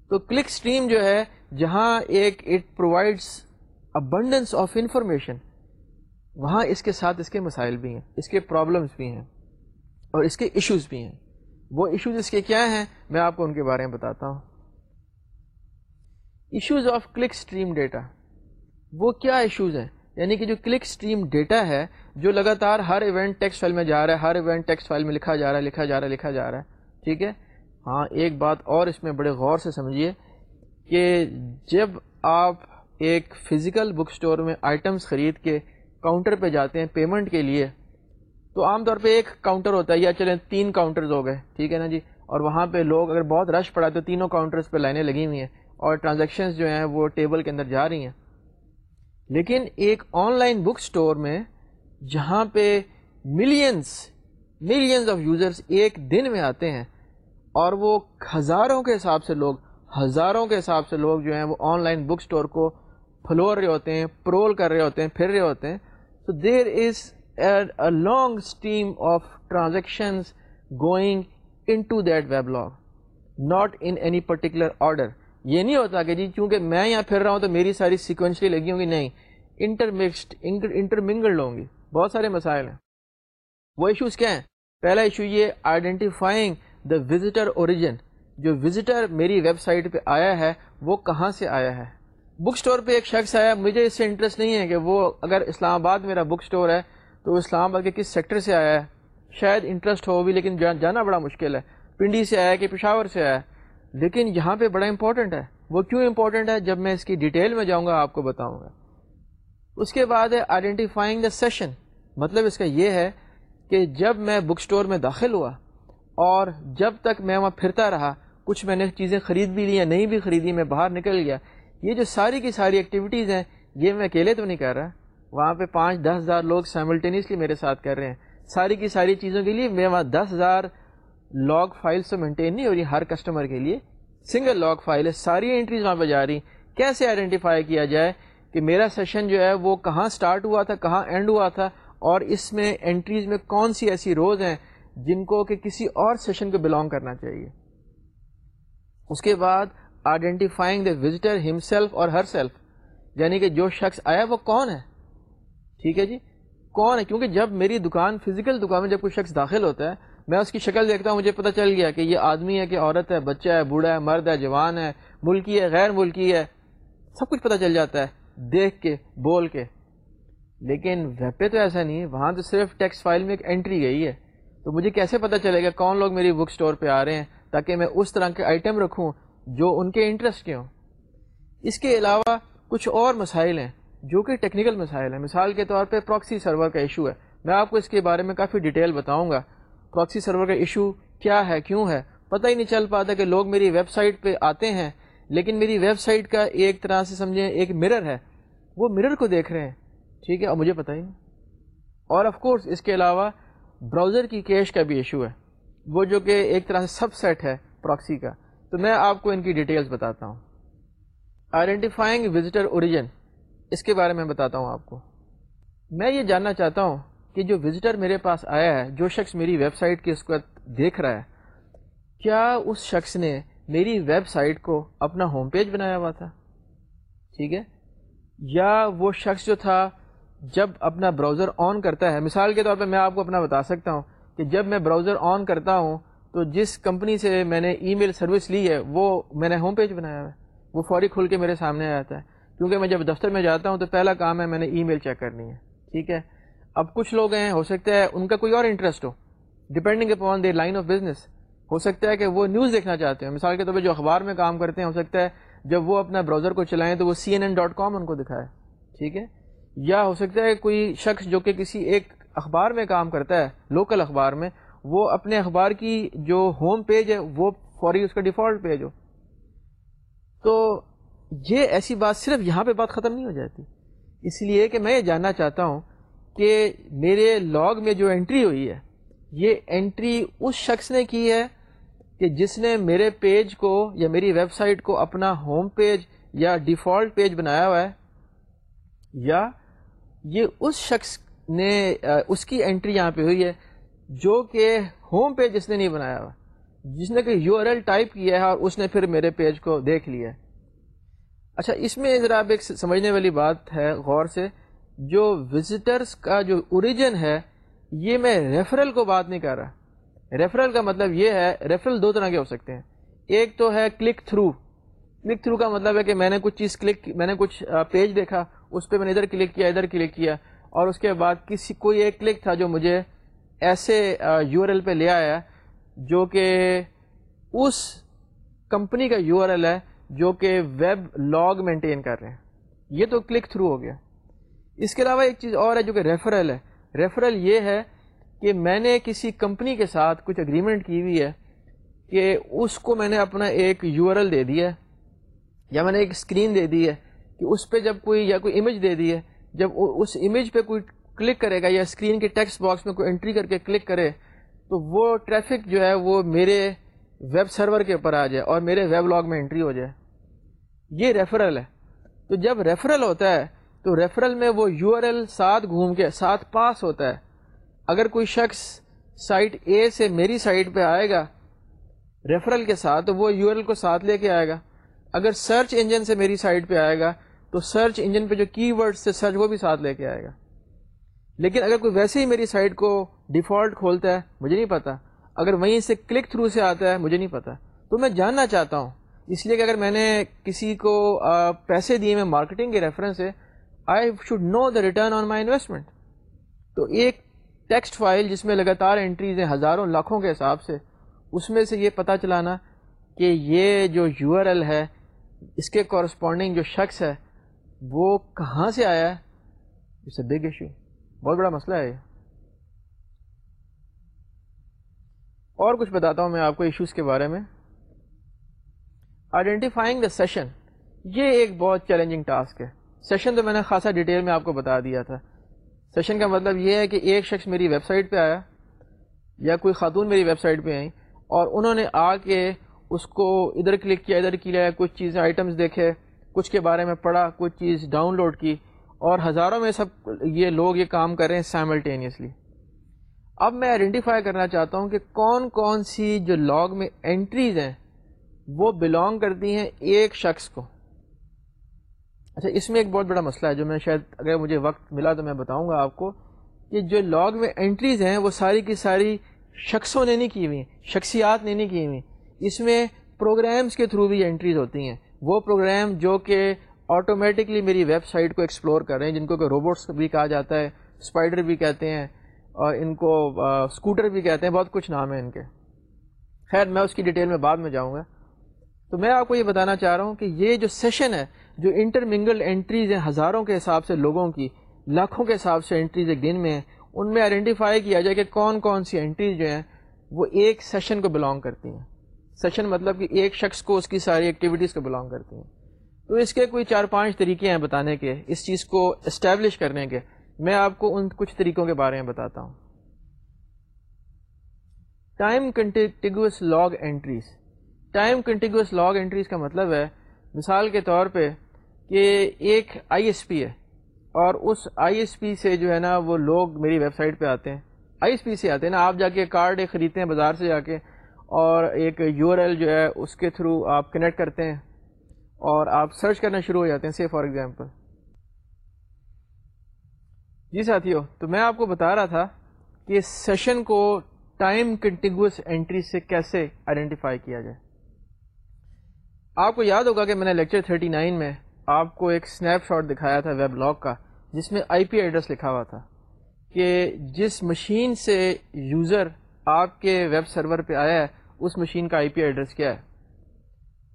تو کلک اسٹریم جو ہے، جہاں ایک it provides abundance of information وہاں اس کے ساتھ اس کے مسائل بھی ہیں، اس کے پرابلمس بھی ہیں اور اس کے ایشوز بھی ہیں۔ وہ ایشوز اس کے کیا ہیں؟ میں آپ کو ان کے بارے میں بتاتا ہوں۔ Issues of click stream data وہ کیا ایشوز ہیں؟ یعنی کہ جو کلک اسٹریم ڈیٹا ہے، جو لگاتار ہر ایونٹ ٹیکسٹ فائل میں جا رہا ہے، ہر ایونٹ ٹیکسٹ فائل میں لکھا جا رہا ہے، لکھا جا رہا ہے، لکھا جا رہا ہے، ٹھیک ہے؟ ہاں ایک بات اور اس میں بڑے غور سے سمجھیے کہ جب آپ ایک فزیکل بک اسٹور میں آئٹمس خرید کے کاؤنٹر پہ جاتے ہیں پیمنٹ کے لیے، تو عام طور پہ ایک کاؤنٹر ہوتا ہے یا چلیں تین کاؤنٹرز ہو گئے، ٹھیک ہے نا جی؟ اور وہاں پہ لوگ اگر بہت رش پڑا تو تینوں کاؤنٹرز پہ لائنیں لگی ہوئی ہیں اور ٹرانزیکشنز جو ہیں وہ ٹیبل کے اندر جا رہی ہیں۔ لیکن ایک آن لائن بک اسٹور میں جہاں پہ ملینس ملینز آف یوزرس ایک دن میں آتے ہیں اور وہ ہزاروں کے حساب سے لوگ، ہزاروں کے حساب سے لوگ جو ہیں وہ آن لائن بک اسٹور کو پھلور رہے ہوتے ہیں، پرول کر رہے ہوتے ہیں، پھر رہے ہوتے ہیں۔ تو there is a long stream of transactions going into that web log not in any particular order یہ نہیں ہوتا کہ جی چونکہ میں یہاں پھر رہا ہوں تو میری ساری سیکوینشلی لگی ہوں گی، نہیں۔ انٹرمکسڈ انٹرمنگلڈ ہوں گی۔ بہت سارے مسائل ہیں۔ وہ ایشوز کیا ہیں؟ پہلا ایشو یہ آئیڈینٹیفائنگ دا وزٹر اوریجن جو وزٹر میری ویب سائٹ پہ آیا ہے، وہ کہاں سے آیا ہے؟ بک اسٹور پہ ایک شخص آیا، مجھے اس سے انٹرسٹ نہیں ہے کہ وہ اگر اسلام آباد میرا بک اسٹور ہے تو اسلام آباد کے کس سیکٹر سے آیا ہے؟ شاید انٹرسٹ ہو بھی، لیکن جانا بڑا مشکل ہے۔ پنڈی سے آیا کہ پشاور سے آیا لیکن یہاں پہ بڑا امپورٹنٹ ہے۔ وہ کیوں امپورٹنٹ ہے؟ جب میں اس کی ڈیٹیل میں جاؤں گا، آپ کو بتاؤں گا۔ اس کے بعد ہے آئیڈینٹیفائنگ دا سیشن مطلب اس کا یہ ہے کہ جب میں بک اسٹور میں داخل ہوا اور جب تک میں وہاں پھرتا رہا، کچھ میں نے چیزیں خرید بھی لی یا نہیں بھی خریدی، میں باہر نکل گیا، یہ جو ساری کی ساری ایکٹیویٹیز ہیں، یہ میں اکیلے تو نہیں کر رہا۔ وہاں پہ پانچ دس ہزار لوگ سائملٹینیسلی میرے ساتھ کر رہے ہیں۔ ساری کی ساری چیزوں کے لیے میں وہاں دس ہزار لاگ فائلس تو مینٹین نہیں ہو رہی ہر کسٹمر کے لیے سنگل لاگ فائل ہے، ساری انٹریز وہاں پہ جا رہی کیسے آئیڈینٹیفائی کیا جائے کہ میرا سیشن جو ہے وہ کہاں سٹارٹ ہوا تھا، کہاں اینڈ ہوا تھا، اور اس میں انٹریز میں کون سی ایسی روز ہیں جن کو کہ کسی اور سیشن کو بلانگ کرنا چاہیے۔ اس کے بعد آئیڈینٹیفائنگ دا وزٹر ہم سیلف اور ہر سیلف یعنی کہ جو شخص آیا وہ کون ہے؟ ٹھیک ہے جی؟ کون ہے؟ کیونکہ جب میری دکان فزیکل دکان میں جب کوئی شخص داخل ہوتا ہے میں اس کی شکل دیکھتا ہوں، مجھے پتہ چل گیا کہ یہ آدمی ہے کہ عورت ہے، بچہ ہے، بوڑھا ہے، مرد ہے، جوان ہے، ملکی ہے، غیر ملکی ہے، سب کچھ پتہ چل جاتا ہے، دیکھ کے، بول کے۔ لیکن ویب پہ تو ایسا نہیں ہے، وہاں تو صرف ٹیکسٹ فائل میں ایک انٹری گئی ہے۔ تو مجھے کیسے پتہ چلے گا کون لوگ میری بک اسٹور پہ آ رہے ہیں، تاکہ میں اس طرح کے آئٹم رکھوں جو ان کے انٹرسٹ کے ہوں۔ اس کے علاوہ کچھ اور مسائل ہیں، جو کہ ٹیکنیکل مسائل ہیں۔ مثال کے طور پہ پراکسی سرور کا ایشو ہے۔ میں آپ کو اس کے بارے میں کافی ڈیٹیل بتاؤں گا۔ پراکسی سرور کا ایشو کیا ہے، کیوں ہے؟ پتہ ہی نہیں چل پاتا کہ لوگ میری ویب سائٹ پہ آتے ہیں، لیکن میری ویب سائٹ کا ایک طرح سے سمجھیں، ایک مرر ہے۔ وہ مرر کو دیکھ رہے ہیں۔ ٹھیک ہے، اور مجھے پتہ ہی نہیں۔ اور آف کورس اس کے علاوہ براؤزر کی کیش کا بھی ایشو ہے۔ وہ جو کہ ایک طرح سے سب سیٹ ہے پراکسی کا۔ تو میں آپ کو ان کی ڈیٹیلز بتاتا ہوں۔ آئیڈینٹیفائنگ وزٹر اوریجن اس کے بارے میں بتاتا ہوں آپ کو۔ میں یہ جاننا چاہتا ہوں کہ جو وزٹر میرے پاس آیا ہے، جو شخص میری ویب سائٹ کی اس وقت دیکھ رہا ہے، کیا اس شخص نے میری ویب سائٹ کو اپنا ہوم پیج بنایا ہوا تھا؟ ٹھیک ہے؟ یا وہ شخص جو تھا، جب اپنا براؤزر آن کرتا ہے، مثال کے طور پہ میں آپ کو اپنا بتا سکتا ہوں کہ جب میں براؤزر آن کرتا ہوں، تو جس کمپنی سے میں نے ای میل سروس لی ہے، وہ میں نے ہوم پیج بنایا ہوا ہے۔ وہ فوری کھل کے میرے سامنے آ جاتا ہے۔ کیونکہ میں جب دفتر میں جاتا ہوں، تو پہلا کام ہے میں نے ای میل چیک کرنی ہے۔ ٹھیک ہے؟ اب کچھ لوگ ہیں، ہو سکتا ہے ان کا کوئی اور interest who. Depending upon the line of business ہو سکتا ہے کہ وہ نیوز دیکھنا چاہتے ہیں مثال کے طور پہ جو اخبار میں کام کرتے ہیں، ہو سکتا ہے جب وہ اپنا براؤزر کو چلائیں تو وہ C N N dot com ان کو دکھائے۔ ٹھیک ہے؟ یا ہو سکتا ہے کوئی شخص جو کہ کسی ایک اخبار میں کام کرتا ہے لوکل اخبار میں، وہ اپنے اخبار کی جو ہوم پیج ہے، وہ فوری اس کا ڈیفالٹ پیج ہو۔ تو یہ ایسی بات صرف یہاں پہ بات ختم نہیں ہو جاتی۔ اس لیے کہ میں یہ جاننا چاہتا ہوں کہ میرے لاگ میں جو انٹری ہوئی ہے، یہ انٹری اس شخص نے کی ہے کہ جس نے میرے پیج کو یا میری ویب سائٹ کو اپنا ہوم پیج یا ڈیفالٹ پیج بنایا ہوا ہے، یا یہ اس شخص نے اس کی انٹری یہاں پہ ہوئی ہے جو کہ ہوم پیج جس نے نہیں بنایا ہوا، جس نے کہ یو آر ایل ٹائپ کیا ہے اور اس نے پھر میرے پیج کو دیکھ لیا ہے۔ اچھا اس میں ذرا آپ ایک سمجھنے والی بات ہے غور سے۔ جو وزٹرس کا جو اوریجن ہے، یہ میں ریفرل کو بات نہیں کر رہا. ریفرل کا مطلب یہ ہے ریفرل دو طرح کے ہو سکتے ہیں. ایک تو ہے کلک تھرو کلک تھرو کا مطلب ہے کہ میں نے کچھ چیز کلک میں نے کچھ پیج دیکھا، اس پہ میں نے ادھر کلک کیا، ادھر کلک کیا، اور اس کے بعد کسی، کوئی ایک کلک تھا جو مجھے ایسے یو آر ایل پہ لے آیا جو کہ اس کمپنی کا یو آر ایل ہے جو کہ ویب لاگ مینٹین کر رہے ہیں. یہ تو کلک تھرو ہو گیا. اس کے علاوہ ایک چیز اور ہے جو کہ ریفرل ہے۔ ریفرل یہ ہے کہ میں نے کسی کمپنی کے ساتھ کچھ اگریمنٹ کی ہوئی ہے کہ اس کو میں نے اپنا ایک یو آر ایل دے دیا ہے، یا میں نے ایک اسکرین دے دی ہے کہ اس پہ جب کوئی یا کوئی امیج دے دی ہے، جب اس امیج پہ کوئی کلک کرے گا یا اسکرین کے ٹیکسٹ باکس میں کوئی انٹری کر کے کلک کرے، تو وہ ٹریفک جو ہے وہ میرے ویب سرور کے اوپر آ جائے اور میرے ویب لاگ میں انٹری ہو جائے۔ یہ ریفرل ہے۔ تو جب ریفرل ہوتا ہے تو ریفرل میں وہ یو آر ایل ساتھ گھوم کے ساتھ پاس ہوتا ہے۔ اگر کوئی شخص سائٹ اے سے میری سائٹ پہ آئے گا ریفرل کے ساتھ، تو وہ یو ایل کو ساتھ لے کے آئے گا۔ اگر سرچ انجن سے میری سائٹ پہ آئے گا، تو سرچ انجن پہ جو کی ورڈ سے سرچ، وہ بھی ساتھ لے کے آئے گا۔ لیکن اگر کوئی ویسے ہی میری سائٹ کو ڈیفالٹ کھولتا ہے، مجھے نہیں پتا۔ اگر وہیں سے کلک تھرو سے آتا ہے، مجھے نہیں پتا۔ تو میں جاننا چاہتا ہوں۔ اس لیے کہ اگر میں نے کسی کو پیسے دیے میں مارکیٹنگ کے ریفرنس سے I should know the return on my investment تو ایک ٹیکسٹ فائل جس میں لگاتار انٹریز ہیں ہزاروں لاکھوں کے حساب سے، اس میں سے یہ پتہ چلانا کہ یہ جو یو آر ایل ہے، اس کے کورسپونڈنگ جو شخص ہے، وہ کہاں سے آیا؟ ہے اٹس اے بگ ایشو بہت بڑا مسئلہ ہے یہ۔ اور کچھ بتاتا ہوں میں آپ کو ایشوز کے بارے میں۔ آئیڈینٹیفائنگ دا سیشن یہ ایک بہت چیلنجنگ ٹاسک ہے۔ سیشن تو میں نے خاصا ڈیٹیل میں آپ کو بتا دیا تھا۔ سیشن کا مطلب یہ ہے کہ ایک شخص میری ویب سائٹ پہ آیا یا کوئی خاتون میری ویب سائٹ پہ آئیں اور انہوں نے آ کے اس کو ادھر کلک کیا، ادھر کیا، کچھ چیزیں آئٹمس دیکھے، کچھ کے بارے میں پڑھا، کچھ چیز ڈاؤن لوڈ کی اور ہزاروں میں سب یہ لوگ یہ کام کر رہے ہیں سائملٹینیسلی اب میں آئیڈینٹیفائی کرنا چاہتا ہوں کہ کون کون سی جو لاگ میں انٹریز ہیں وہ بلانگ کرتی ہیں ایک شخص کو۔ اچھا اس میں ایک بہت بڑا مسئلہ ہے جو میں شاید اگر مجھے وقت ملا تو میں بتاؤں گا آپ کو کہ جو لاگ میں انٹریز ہیں وہ ساری کی ساری شخصوں نے نہیں کی ہوئی شخصیات نے نہیں کی ہوئی اس میں پروگرامز کے تھرو بھی انٹریز ہوتی ہیں۔ وہ پروگرام جو کہ آٹومیٹکلی میری ویب سائٹ کو ایکسپلور کر رہے ہیں، جن کو کہ روبوٹس بھی کہا جاتا ہے اسپائڈر بھی کہتے ہیں اور ان کو اسکوٹر بھی کہتے ہیں، بہت کچھ نام ہے ان کے۔ خیر، میں اس کی ڈیٹیل میں بعد میں جاؤں گا۔ تو میں آپ کو یہ بتانا چاہ رہا ہوں کہ یہ جو سیشن ہے جو انٹرمنگل انٹریز ہیں ہزاروں کے حساب سے لوگوں کی، لاکھوں کے حساب سے انٹریز ایک دن میں ہیں، ان میں آئیڈینٹیفائی کیا جائے کہ کون کون سی انٹریز جو ہیں وہ ایک سیشن کو بلانگ کرتی ہیں۔ سیشن مطلب کہ ایک شخص کو اس کی ساری ایکٹیویٹیز کو بلانگ کرتی ہیں۔ تو اس کے کوئی چار پانچ طریقے ہیں بتانے کے، اس چیز کو اسٹیبلش کرنے کے۔ میں آپ کو ان کچھ طریقوں کے بارے میں بتاتا ہوں۔ Time contiguous log entries time contiguous log entries کا مطلب ہے، مثال کے طور پہ کہ ایک آئی ایس پی ہے اور اس آئی ایس پی سے جو ہے نا وہ لوگ میری ویب سائٹ پہ آتے ہیں۔ آئی ایس پی سے آتے ہیں نا، آپ جا کے کارڈ خریدتے ہیں بازار سے جا کے اور ایک یو آر ایل جو ہے اس کے تھرو آپ کنیکٹ کرتے ہیں اور آپ سرچ کرنا شروع ہو جاتے ہیں سی فار ایگزامپل جی ساتھیو، تو میں آپ کو بتا رہا تھا کہ سیشن کو ٹائم کنٹینگوس انٹری سے کیسے آئیڈینٹیفائی کیا جائے۔ آپ کو یاد ہوگا کہ میں نے لیکچر 39 میں آپ کو ایک اسنیپ شاٹ دکھایا تھا ویب لاگ کا جس میں آئی پی ایڈریس لکھا ہوا تھا کہ جس مشین سے یوزر آپ کے ویب سرور پہ آیا ہے اس مشین کا آئی پی ایڈریس کیا ہے۔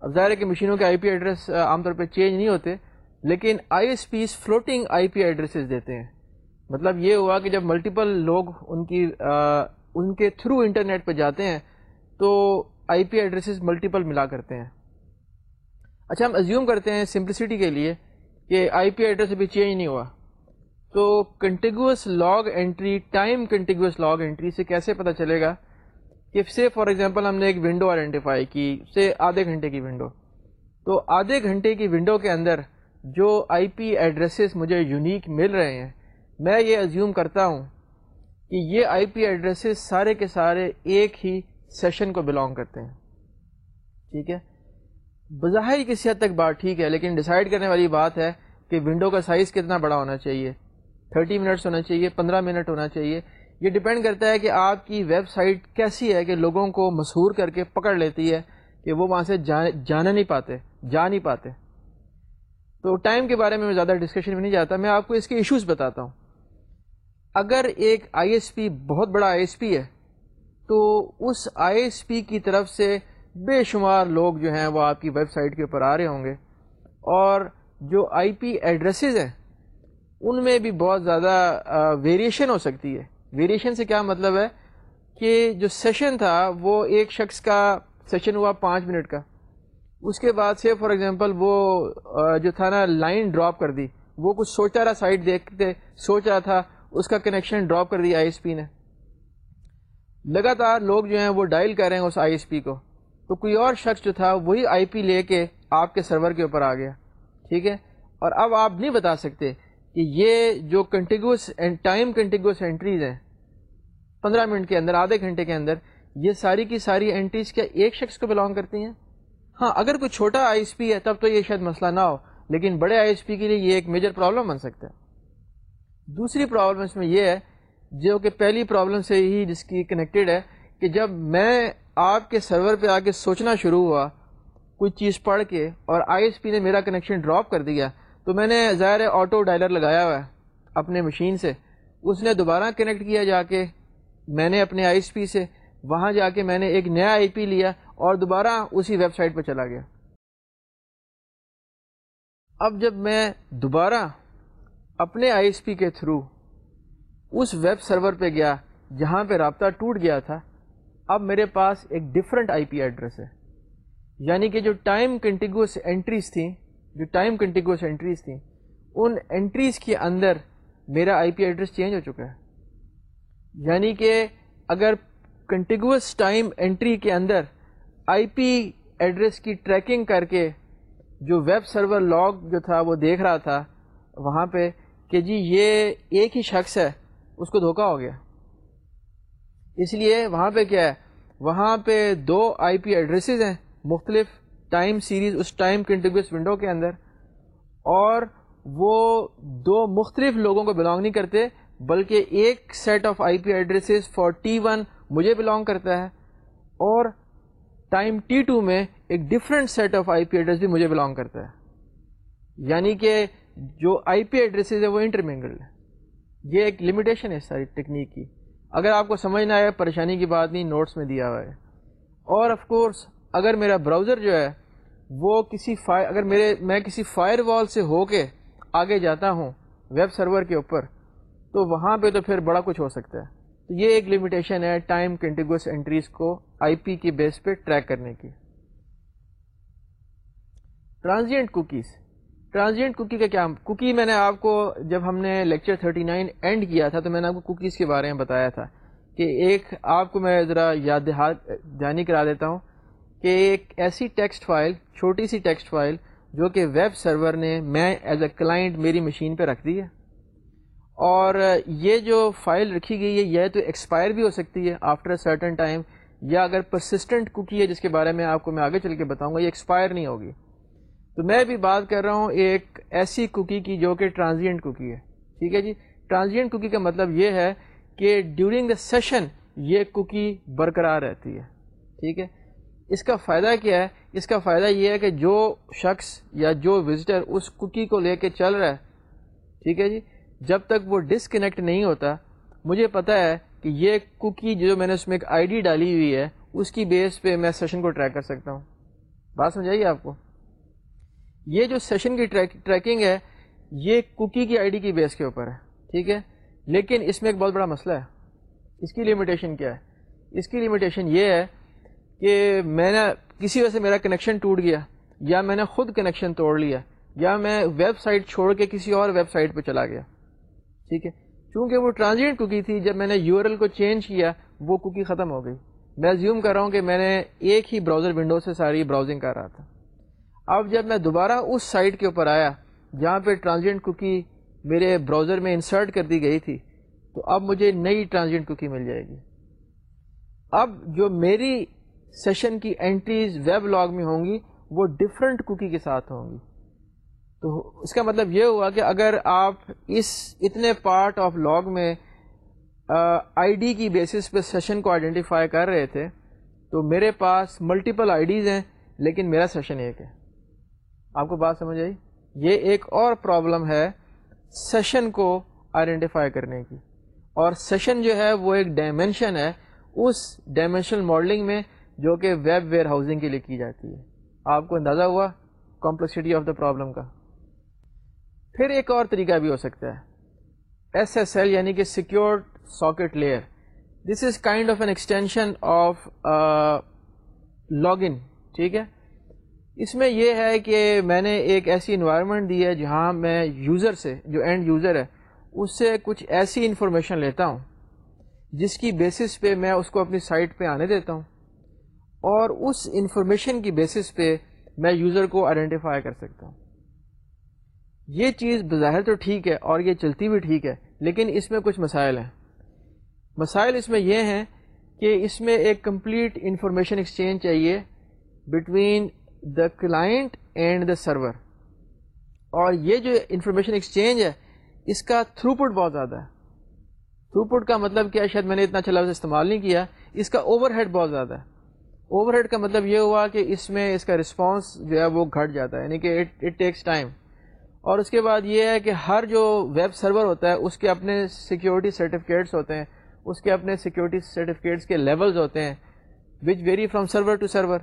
اب ظاہر ہے کہ مشینوں کے آئی پی ایڈریس عام طور پہ چینج نہیں ہوتے لیکن I S Ps floating I P addresses دیتے ہیں۔ مطلب یہ ہوا کہ جب ملٹیپل لوگ ان کی آ, ان کے تھرو انٹرنیٹ پہ جاتے ہیں تو آئی پی ایڈریسز ملٹیپل ملا کرتے ہیں۔ اچھا ہم ازیوم کرتے ہیں سمپلسٹی کے لیے کہ آئی پی ایڈریس ابھی چینج نہیں ہوا۔ تو contiguous log entry time contiguous log entry سے کیسے پتہ چلے گا کہ سے فار ایگزامپل ہم نے ایک ونڈو آئیڈینٹیفائی کی سے آدھے گھنٹے کی ونڈو تو آدھے گھنٹے کی ونڈو کے اندر جو آئی پی ایڈریسز مجھے یونیک مل رہے ہیں، میں یہ ازیوم کرتا ہوں کہ یہ آئی پی ایڈریسز سارے کے سارے ایک ہی سیشن کو بلانگ کرتے ہیں۔ ٹھیک ہے؟ بظاہر کسی حد تک بات ٹھیک ہے، لیکن ڈیسائیڈ کرنے والی بات ہے کہ ونڈو کا سائز کتنا بڑا ہونا چاہیے۔ تھرٹی منٹس ہونا چاہیے، پندرہ منٹ ہونا چاہیے۔ یہ ڈپینڈ کرتا ہے کہ آپ کی ویب سائٹ کیسی ہے کہ لوگوں کو مسحور کر کے پکڑ لیتی ہے کہ وہ وہاں سے جانا نہیں پاتے، جا نہیں پاتے۔ تو ٹائم کے بارے میں میں زیادہ ڈسکشن میں نہیں جاتا، میں آپ کو اس کے ایشوز بتاتا ہوں۔ اگر ایک آئی ایس پی بہت بڑا آئی ایس پی ہے، تو اس آئی ایس پی کی طرف سے بے شمار لوگ جو ہیں وہ آپ کی ویب سائٹ کے اوپر آ رہے ہوں گے اور جو آئی پی ایڈریسز ہیں، ان میں بھی بہت زیادہ ویریشن ہو سکتی ہے۔ ویریشن سے کیا مطلب ہے؟ کہ جو سیشن تھا، وہ ایک شخص کا سیشن ہوا پانچ منٹ کا۔ اس کے بعد سے فار ایگزامپل وہ جو تھا نا لائن ڈراپ کر دی۔ وہ کچھ سوچا رہا سائٹ دیکھتے سوچ رہا تھا، اس کا کنیکشن ڈراپ کر دیا آئی ایس پی نے۔ لگاتار لوگ جو ہیں وہ ڈائل کر رہے ہیں اس آئی ایس پی کو۔ تو کوئی اور شخص جو تھا وہی آئی پی لے کے آپ کے سرور کے اوپر آ گیا، ٹھیک ہے؟ اور اب آپ نہیں بتا سکتے کہ یہ جو کنٹینگوس ٹائم کنٹینگوس انٹریز ہیں، پندرہ منٹ کے اندر، آدھے گھنٹے کے اندر، یہ ساری کی ساری انٹریز کیا ایک شخص کو بلانگ کرتی ہیں؟ ہاں اگر کوئی چھوٹا آئی ایس پی ہے تب تو یہ شاید مسئلہ نہ ہو، لیکن بڑے آئی ایس پی کے لیے یہ ایک میجر پرابلم بن سکتا ہے۔ دوسری پرابلم اس میں یہ ہے، جو کہ پہلی پرابلم سے ہی جس کی کنیکٹڈ ہے۔ کہ جب میں آپ کے سرور پہ آ کے سوچنا شروع ہوا، کوئی چیز پڑھ کے اور آئی ایس پی نے میرا کنیکشن ڈراپ کر دیا، تو میں نے ظاہر آٹو ڈائلر لگایا ہوا ہے اپنے مشین سے۔ اس نے دوبارہ کنیکٹ کیا جا کے، میں نے اپنے آئی ایس پی سے، وہاں جا کے میں نے ایک نیا آئی پی لیا اور دوبارہ اسی ویب سائٹ پہ چلا گیا۔ اب جب میں دوبارہ اپنے آئی ایس پی کے تھرو اس ویب سرور پہ گیا، جہاں پہ رابطہ ٹوٹ گیا تھا اب میرے پاس ایک ڈفرینٹ آئی پی ایڈریس ہے۔ یعنی کہ جو ٹائم کنٹینگوس انٹریز تھیں، جو ٹائم کنٹینگوس انٹریز تھیں، ان انٹریز کے اندر میرا آئی پی ایڈریس چینج ہو چکا ہے۔ یعنی کہ اگر کنٹینگوس ٹائم انٹری کے اندر آئی پی ایڈریس کی ٹریکنگ کر کے جو ویب سرور لاگ جو تھا، وہ دیکھ رہا تھا، وہاں پہ کہ جی یہ ایک ہی شخص ہے، اس کو دھوکہ ہو گیا۔ اس لیے وہاں پہ کیا ہے؟ وہاں پہ دو آئی پی ایڈریسز ہیں، مختلف ٹائم سیریز اس ٹائم کنٹینگوس ونڈو کے اندر، اور وہ دو مختلف لوگوں کو بلانگ نہیں کرتے، بلکہ ایک set of I P addresses for T one مجھے بلانگ کرتا ہے، اور ٹائم ٹی ٹو میں ایک different set of I P address بھی مجھے بلانگ کرتا ہے۔ یعنی کہ جو آئی پی ایڈریسز ہے وہ انٹرمنگلڈ ہے یہ ایک لمیٹیشن ہے ساری ٹیکنیک کی۔ اگر آپ کو سمجھ نہ آئے، پریشانی کی بات نہیں نوٹس میں دیا ہوا ہے۔ اور آف کورس اگر میرا براؤزر جو ہے، وہ کسی فائر اگر میرے میں کسی فائر وال سے ہو کے آگے جاتا ہوں ویب سرور کے اوپر، تو وہاں پہ تو پھر بڑا کچھ ہو سکتا ہے۔ تو یہ ایک لمیٹیشن ہے ٹائم کنٹینگوس انٹریز کو آئی پی کی بیس پہ ٹریک کرنے کی۔ ٹرانزینٹ کوکیز ٹرانزینٹ کوکی کا کیا کوکی میں نے آپ کو جب ہم نے لیکچر 39 اینڈ کیا تھا تو میں نے آپ کو کوکیز کے بارے میں بتایا تھا کہ ایک آپ کو میں ذرا یاد دہات جانی کرا دیتا ہوں کہ ایک ایسی ٹیکسٹ فائل، چھوٹی سی ٹیکسٹ فائل جو کہ ویب سرور نے میں ایز اے کلائنٹ میری مشین پہ رکھ دی ہے۔ اور یہ جو فائل رکھی گئی ہے، یہ تو ایکسپائر بھی ہو سکتی ہے آفٹر اے سرٹن ٹائم یا اگر پرسسٹنٹ کوکی ہے جس کے بارے میں آپ کو میں آگے چل کے بتاؤں گا، یہ ایکسپائر نہیں ہوگی۔ تو میں بھی بات کر رہا ہوں، ایک ایسی کوکی کی جو کہ ٹرانزینٹ کوکی ہے۔ ٹھیک ہے جی؟ ٹرانزینٹ کوکی کا مطلب یہ ہے کہ ڈیورنگ دا سیشن یہ کوکی برقرار رہتی ہے۔ ٹھیک ہے؟ اس کا فائدہ کیا ہے؟ اس کا فائدہ یہ ہے کہ جو شخص یا جو وزٹر اس کوکی کو لے کے چل رہا ہے، ٹھیک ہے جی؟ جب تک وہ ڈسکنیکٹ نہیں ہوتا، مجھے پتہ ہے کہ یہ کوکی جو میں نے اس میں ایک آئی ڈی ڈالی ہوئی ہے، اس کی بیس پہ میں سیشن کو ٹریک کر سکتا ہوں۔ بات سمجھائیے آپ کو؟ یہ جو سیشن کی ٹریکنگ ہے، یہ کوکی کی آئی ڈی کی بیس کے اوپر ہے، ٹھیک ہے؟ لیکن اس میں ایک بہت بڑا مسئلہ ہے۔ اس کی لمیٹیشن کیا ہے؟ اس کی لمیٹیشن یہ ہے کہ میں نے کسی وجہ سے میرا کنیکشن ٹوٹ گیا، یا میں نے خود کنیکشن توڑ لیا، یا میں ویب سائٹ چھوڑ کے کسی اور ویب سائٹ پہ چلا گیا۔ ٹھیک ہے؟ چونکہ وہ ٹرانزینٹ کوکی تھی، جب میں نے یو آر ایل کو چینج کیا، وہ کوکی ختم ہو گئی۔ میں زیوم کر رہا ہوں کہ میں نے ایک ہی براؤزر ونڈو سے ساری براؤزنگ کر رہا تھا۔ اب جب میں دوبارہ اس سائٹ کے اوپر آیا جہاں پہ ٹرانزینٹ کوکی میرے براؤزر میں انسرٹ کر دی گئی تھی، تو اب مجھے نئی ٹرانزینٹ کوکی مل جائے گی۔ اب جو میری سیشن کی انٹریز ویب لاگ میں ہوں گی، وہ ڈفرینٹ کوکی کے ساتھ ہوں گی۔ تو اس کا مطلب یہ ہوا کہ اگر آپ اس اتنے پارٹ آف لاگ میں آئی ڈی کی بیسس پہ سیشن کو آئیڈینٹیفائی کر رہے تھے، تو میرے پاس ملٹیپل آئی ڈیز ہیں، لیکن میرا سیشن ایک ہے۔ آپ کو بات سمجھ آئی؟ یہ ایک اور پرابلم ہے سیشن کو آئیڈینٹیفائی کرنے کی۔ اور سیشن جو ہے وہ ایک ڈائمینشن ہے۔ اس ڈائمینشنل ماڈلنگ میں جو کہ ویب ویئر ہاؤسنگ کے لیے کی جاتی ہے۔ آپ کو اندازہ ہوا کمپلیکسٹی آف دا پرابلم کا؟ پھر ایک اور طریقہ بھی ہو سکتا ہے۔ ایس ایس ایل یعنی کہ secure socket layer this is kind of an extension of log in ٹھیک ہے؟ اس میں یہ ہے کہ میں نے ایک ایسی انوائرمنٹ دی ہے جہاں میں یوزر سے، جو اینڈ یوزر ہے، اس سے کچھ ایسی انفارمیشن لیتا ہوں، جس کی بیسس پہ میں اس کو اپنی سائٹ پہ آنے دیتا ہوں، اور اس انفارمیشن کی بیسس پہ میں یوزر کو آئیڈینٹیفائی کر سکتا ہوں۔ یہ چیز بظاہر تو ٹھیک ہے اور یہ چلتی بھی ٹھیک ہے، لیکن اس میں کچھ مسائل ہیں۔ مسائل اس میں یہ ہیں کہ اس میں ایک کمپلیٹ انفارمیشن ایکسچینج چاہیے between the client and the server اور یہ جو انفارمیشن ایکسچینج ہے، اس کا تھرو پٹ بہت زیادہ ہے۔ تھرو پٹ کا مطلب کیا شاید میں نے اتنا اچھا لفظ استعمال نہیں کیا۔ اس کا اوور ہیڈ بہت زیادہ ہے۔ اوور ہیڈ کا مطلب یہ ہوا کہ اس میں اس کا رسپانس جو ہے وہ گھٹ جاتا ہے یعنی کہ اٹ ٹیکس ٹائم اور اس کے بعد یہ ہے کہ ہر جو ویب سرور ہوتا ہے، اس کے اپنے سیکیورٹی سرٹیفکیٹس ہوتے ہیں۔ اس کے اپنے سیکورٹی سرٹیفکیٹس کے لیولز ہوتے ہیں which vary from server to server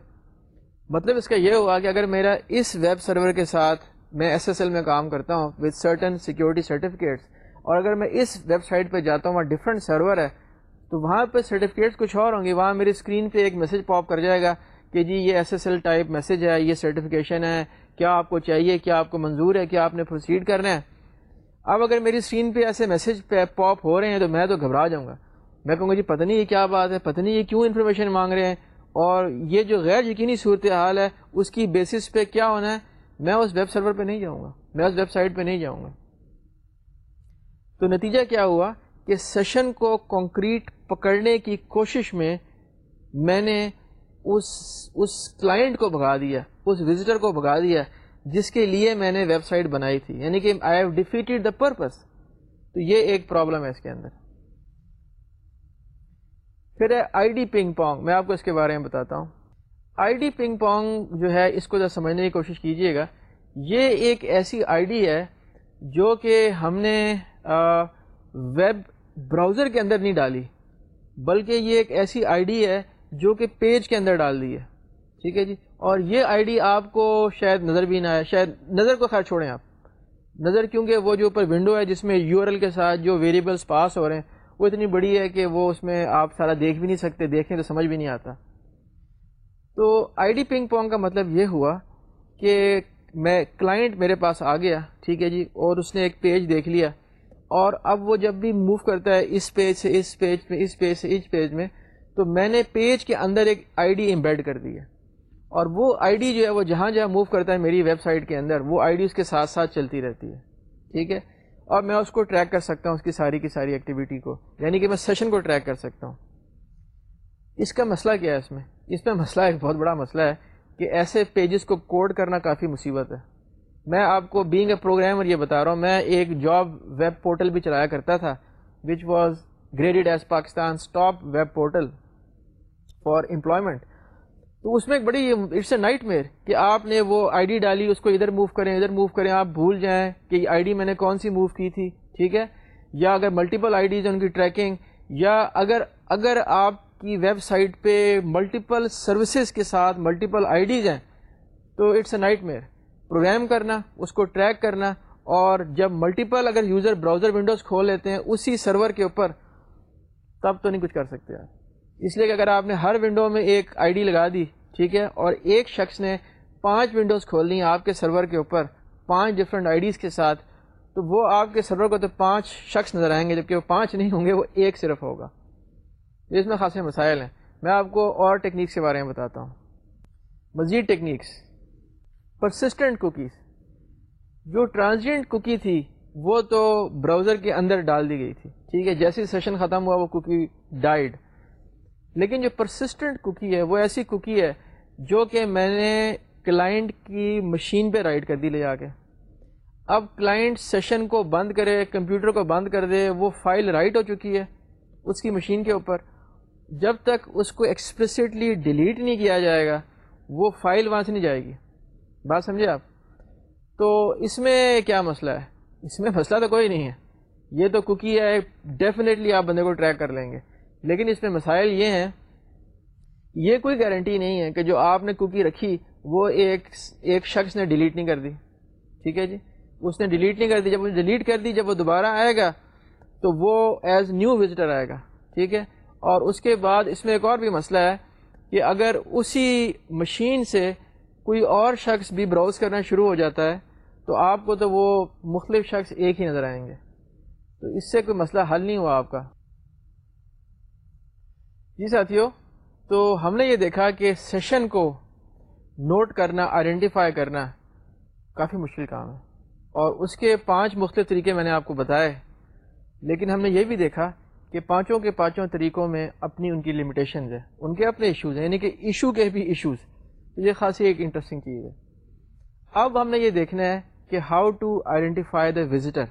مطلب اس کا یہ ہوا کہ اگر میرا اس ویب سرور کے ساتھ میں ایس ایس ایل میں کام کرتا ہوں وتھ سرٹن سیکورٹی سرٹیفکیٹس اور اگر میں اس ویب سائٹ پہ جاتا ہوں وہاں ڈفرینٹ سرور ہے، تو وہاں پہ سرٹیفکیٹس کچھ اور ہوں گے وہاں میری اسکرین پہ ایک میسج پاپ کر جائے گا کہ جی یہ S S L type message ہے، یہ سرٹیفکیشن ہے، کیا آپ کو چاہیے، کیا آپ کو منظور ہے، کیا آپ نے پروسیڈ کرنا ہے۔ اب اگر میری اسکرین پہ ایسے میسج پہ پاپ ہو رہے ہیں تو میں تو گھبرا جاؤں گا۔ میں کہوں گا جی پتہ نہیں یہ کیا بات ہے، پتہ نہیں یہ کیوں انفارمیشن مانگ رہے ہیں۔ اور یہ جو غیر یقینی صورت حال ہے، اس کی بیسس پہ کیا ہونا ہے؟ میں اس ویب سرور پہ نہیں جاؤں گا۔ میں اس ویب سائٹ پہ نہیں جاؤں گا۔ تو نتیجہ کیا ہوا؟ کہ سیشن کو کنکریٹ پکڑنے کی کوشش میں میں نے اس اس کلائنٹ کو بھگا دیا، اس وزٹر کو بھگا دیا، جس کے لیے میں نے ویب سائٹ بنائی تھی۔ یعنی کہ I have defeated the purpose تو یہ ایک پرابلم ہے اس کے اندر۔ پھر ہے آئی ڈی پنگ پونگ، میں آپ کو اس کے بارے میں بتاتا ہوں۔ آئی ڈی پنگ پونگ جو ہے، اس کو ذرا سمجھنے کی کوشش کیجیے گا۔ یہ ایک ایسی آئی ڈی ہے جو کہ ہم نے ویب براؤزر کے اندر نہیں ڈالی، بلکہ یہ ایک ایسی آئی ڈی ہے جو کہ پیج کے اندر ڈال دی ہے۔ ٹھیک ہے جی؟ اور یہ آئی ڈی آپ کو شاید نظر بھی نہ آئے، شاید نظر کو خیر چھوڑیں آپ۔ نظر کیونکہ وہ جو اوپر ونڈو ہے، جس میں یو آر ایل کے ساتھ جو ویریبلس پاس ہو رہے ہیں وہ اتنی بڑی ہے کہ وہ اس میں آپ سارا دیکھ بھی نہیں سکتے، دیکھیں تو سمجھ بھی نہیں آتا۔ تو آئی ڈی پنگ پونگ کا مطلب یہ ہوا کہ میں کلائنٹ میرے پاس آ گیا، ٹھیک ہے جی اور اس نے ایک پیج دیکھ لیا۔ اور اب وہ جب بھی موو کرتا ہے اس پیج سے، اس پیج میں، اس پیج سے، اس پیج میں، تو میں نے پیج کے اندر ایک آئی ڈی امبیڈ کر دی ہے۔ اور وہ آئی ڈی جو ہے، وہ جہاں جہاں موو کرتا ہے میری ویب سائٹ کے اندر، وہ آئی ڈی اس کے ساتھ ساتھ چلتی رہتی ہے۔ ٹھیک ہے؟ اور میں اس کو ٹریک کر سکتا ہوں، اس کی ساری کی ساری ایکٹیویٹی کو۔ یعنی کہ میں سیشن کو ٹریک کر سکتا ہوں۔ اس کا مسئلہ کیا ہے اس میں؟ اس میں مسئلہ ایک بہت بڑا مسئلہ ہے کہ ایسے پیجز کو کوڈ کرنا کافی مصیبت ہے۔ میں آپ کو بینگ اے پروگرامر یہ بتا رہا ہوں، میں ایک جاب ویب پورٹل بھی چلایا کرتا تھا which was graded as Pakistan stop web portal for employment تو اس میں ایک بڑی اٹس اے نائٹ میئر کہ آپ نے وہ آئی ڈی ڈالی، اس کو ادھر موو کریں، ادھر موو کریں، آپ بھول جائیں کہ آئی ڈی میں نے کون سی موو کی تھی، ٹھیک ہے؟ یا اگر ملٹیپل آئی ڈیز ہیں، ان کی ٹریکنگ، یا اگر اگر آپ کی ویب سائٹ پہ ملٹیپل سروسز کے ساتھ ملٹیپل آئی ڈیز ہیں، تو it's a nightmare. Program کرنا، اس کو ٹریک کرنا، اور جب ملٹیپل اگر یوزر براؤزر ونڈوز کھول لیتے ہیں، اسی سرور کے اوپر، تب تو نہیں کچھ کر سکتے آپ۔ اس لیے کہ اگر آپ نے ہر ونڈو میں ایک آئی ڈی لگا دی، ٹھیک ہے، اور ایک شخص نے پانچ ونڈوز کھول لی آپ کے سرور کے اوپر، پانچ ڈفرینٹ آئی ڈیز کے ساتھ، تو وہ آپ کے سرور کو تو پانچ شخص نظر آئیں گے، جبکہ وہ پانچ نہیں ہوں گے، وہ ایک صرف ہوگا۔ اس میں خاصے مسائل ہیں۔ میں آپ کو اور ٹیکنیکس کے بارے میں بتاتا ہوں۔ مزید ٹیکنیکس پرسسٹنٹ کوکیز جو ٹرانزینٹ کوکی تھی، وہ تو براؤزر کے اندر ڈال دی گئی تھی۔ ٹھیک ہے، جیسے سیشن ختم ہوا، وہ کوکی ڈائڈ لیکن جو پرسسٹنٹ کوکی ہے، وہ ایسی کوکی ہے جو کہ میں نے کلائنٹ کی مشین پہ رائٹ کر دی لے جا کے۔ اب کلائنٹ سیشن کو بند کرے کمپیوٹر کو بند کر دے، وہ فائل رائٹ ہو چکی ہے اس کی مشین کے اوپر۔ جب تک اس کو ایکسپریسٹلی ڈیلیٹ نہیں کیا جائے گا، وہ فائل وہاں سے نہیں جائے گی۔ بات سمجھے آپ؟ تو اس میں کیا مسئلہ ہے؟ اس میں مسئلہ تو کوئی نہیں ہے۔ یہ تو کوکی ہے ڈیفینیٹلی آپ بندے کو ٹریک کر لیں گے۔ لیکن اس میں مسائل یہ ہیں، یہ کوئی گارنٹی نہیں ہے کہ جو آپ نے کوکی رکھی، وہ ایک ایک شخص نے ڈیلیٹ نہیں کر دی۔ ٹھیک ہے جی؟ اس نے ڈیلیٹ نہیں کر دی۔ جب وہ ڈیلیٹ کر دی، جب وہ دوبارہ آئے گا، تو وہ ایز نیو وزٹر آئے گا۔ ٹھیک ہے؟ اور اس کے بعد اس میں ایک اور بھی مسئلہ ہے کہ اگر اسی مشین سے کوئی اور شخص بھی براؤز کرنا شروع ہو جاتا ہے، تو آپ کو تو وہ مختلف شخص ایک ہی نظر آئیں گے۔ تو اس سے کوئی مسئلہ حل نہیں ہوا آپ کا۔ جی ساتھیوں تو ہم نے یہ دیکھا کہ سیشن کو نوٹ کرنا آئیڈینٹیفائی کرنا کافی مشکل کام ہے۔ اور اس کے پانچ مختلف طریقے میں نے آپ کو بتائے، لیکن ہم نے یہ بھی دیکھا کہ پانچوں کے پانچوں طریقوں میں اپنی ان کی لمیٹیشنز ہیں، ان کے اپنے ایشوز ہیں یعنی کہ ایشو کے بھی ایشوز یہ خاصی ایک انٹرسٹنگ چیز ہے۔ اب ہم نے یہ دیکھنا ہے کہ how to identify the visitor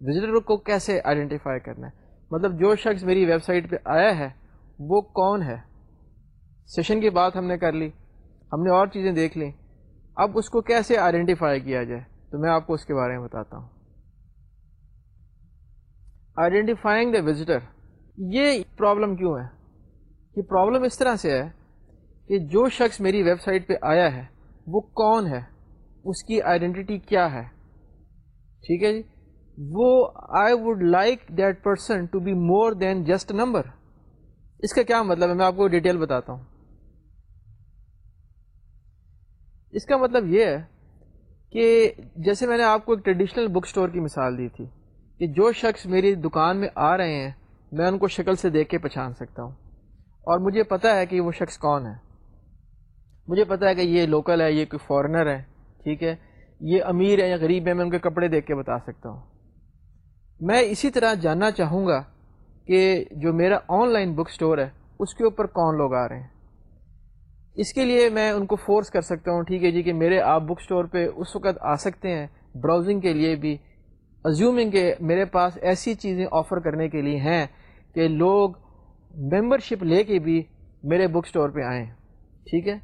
visitor کو کیسے آئیڈینٹیفائی کرنا ہے؟ مطلب جو شخص میری ویب سائٹ پہ آیا ہے وہ کون ہے؟ سیشن کی بات ہم نے کر لی، ہم نے اور چیزیں دیکھ لیں۔ اب اس کو کیسے آئیڈینٹیفائی کیا جائے؟ تو میں آپ کو اس کے بارے میں بتاتا ہوں۔ آئیڈینٹیفائنگ دا وزٹر یہ پرابلم کیوں ہے؟ یہ پرابلم اس طرح سے ہے کہ جو شخص میری ویب سائٹ پہ آیا ہے، وہ کون ہے؟ اس کی آئیڈینٹی کیا ہے؟ ٹھیک ہے جی؟ وہ I would like that person to be more than just number اس کا کیا مطلب ہے؟ میں آپ کو ڈیٹیل بتاتا ہوں۔ اس کا مطلب یہ ہے کہ جیسے میں نے آپ کو ایک ٹریڈیشنل بک اسٹور کی مثال دی تھی کہ جو شخص میری دکان میں آ رہے ہیں، میں ان کو شکل سے دیکھ کے پہچان سکتا ہوں۔ اور مجھے پتہ ہے کہ وہ شخص کون ہے۔ مجھے پتا ہے کہ یہ لوکل ہے، یہ کوئی فارنر ہے، ٹھیک ہے؟ یہ امیر ہے یا غریب ہے، میں ان کے کپڑے دیکھ کے بتا سکتا ہوں۔ میں اسی طرح جاننا چاہوں گا کہ جو میرا آن لائن بک اسٹور ہے، اس کے اوپر کون لوگ آ رہے ہیں؟ اس کے لیے میں ان کو فورس کر سکتا ہوں، ٹھیک ہے جی کہ میرے آپ بک اسٹور پہ اس وقت آ سکتے ہیں، براؤزنگ کے لیے بھی۔ ازیومنگ کہ میرے پاس ایسی چیزیں آفر کرنے کے لیے ہیں کہ لوگ ممبر شپ لے کے بھی میرے بک اسٹور پہ آئیں، ٹھیک ہے؟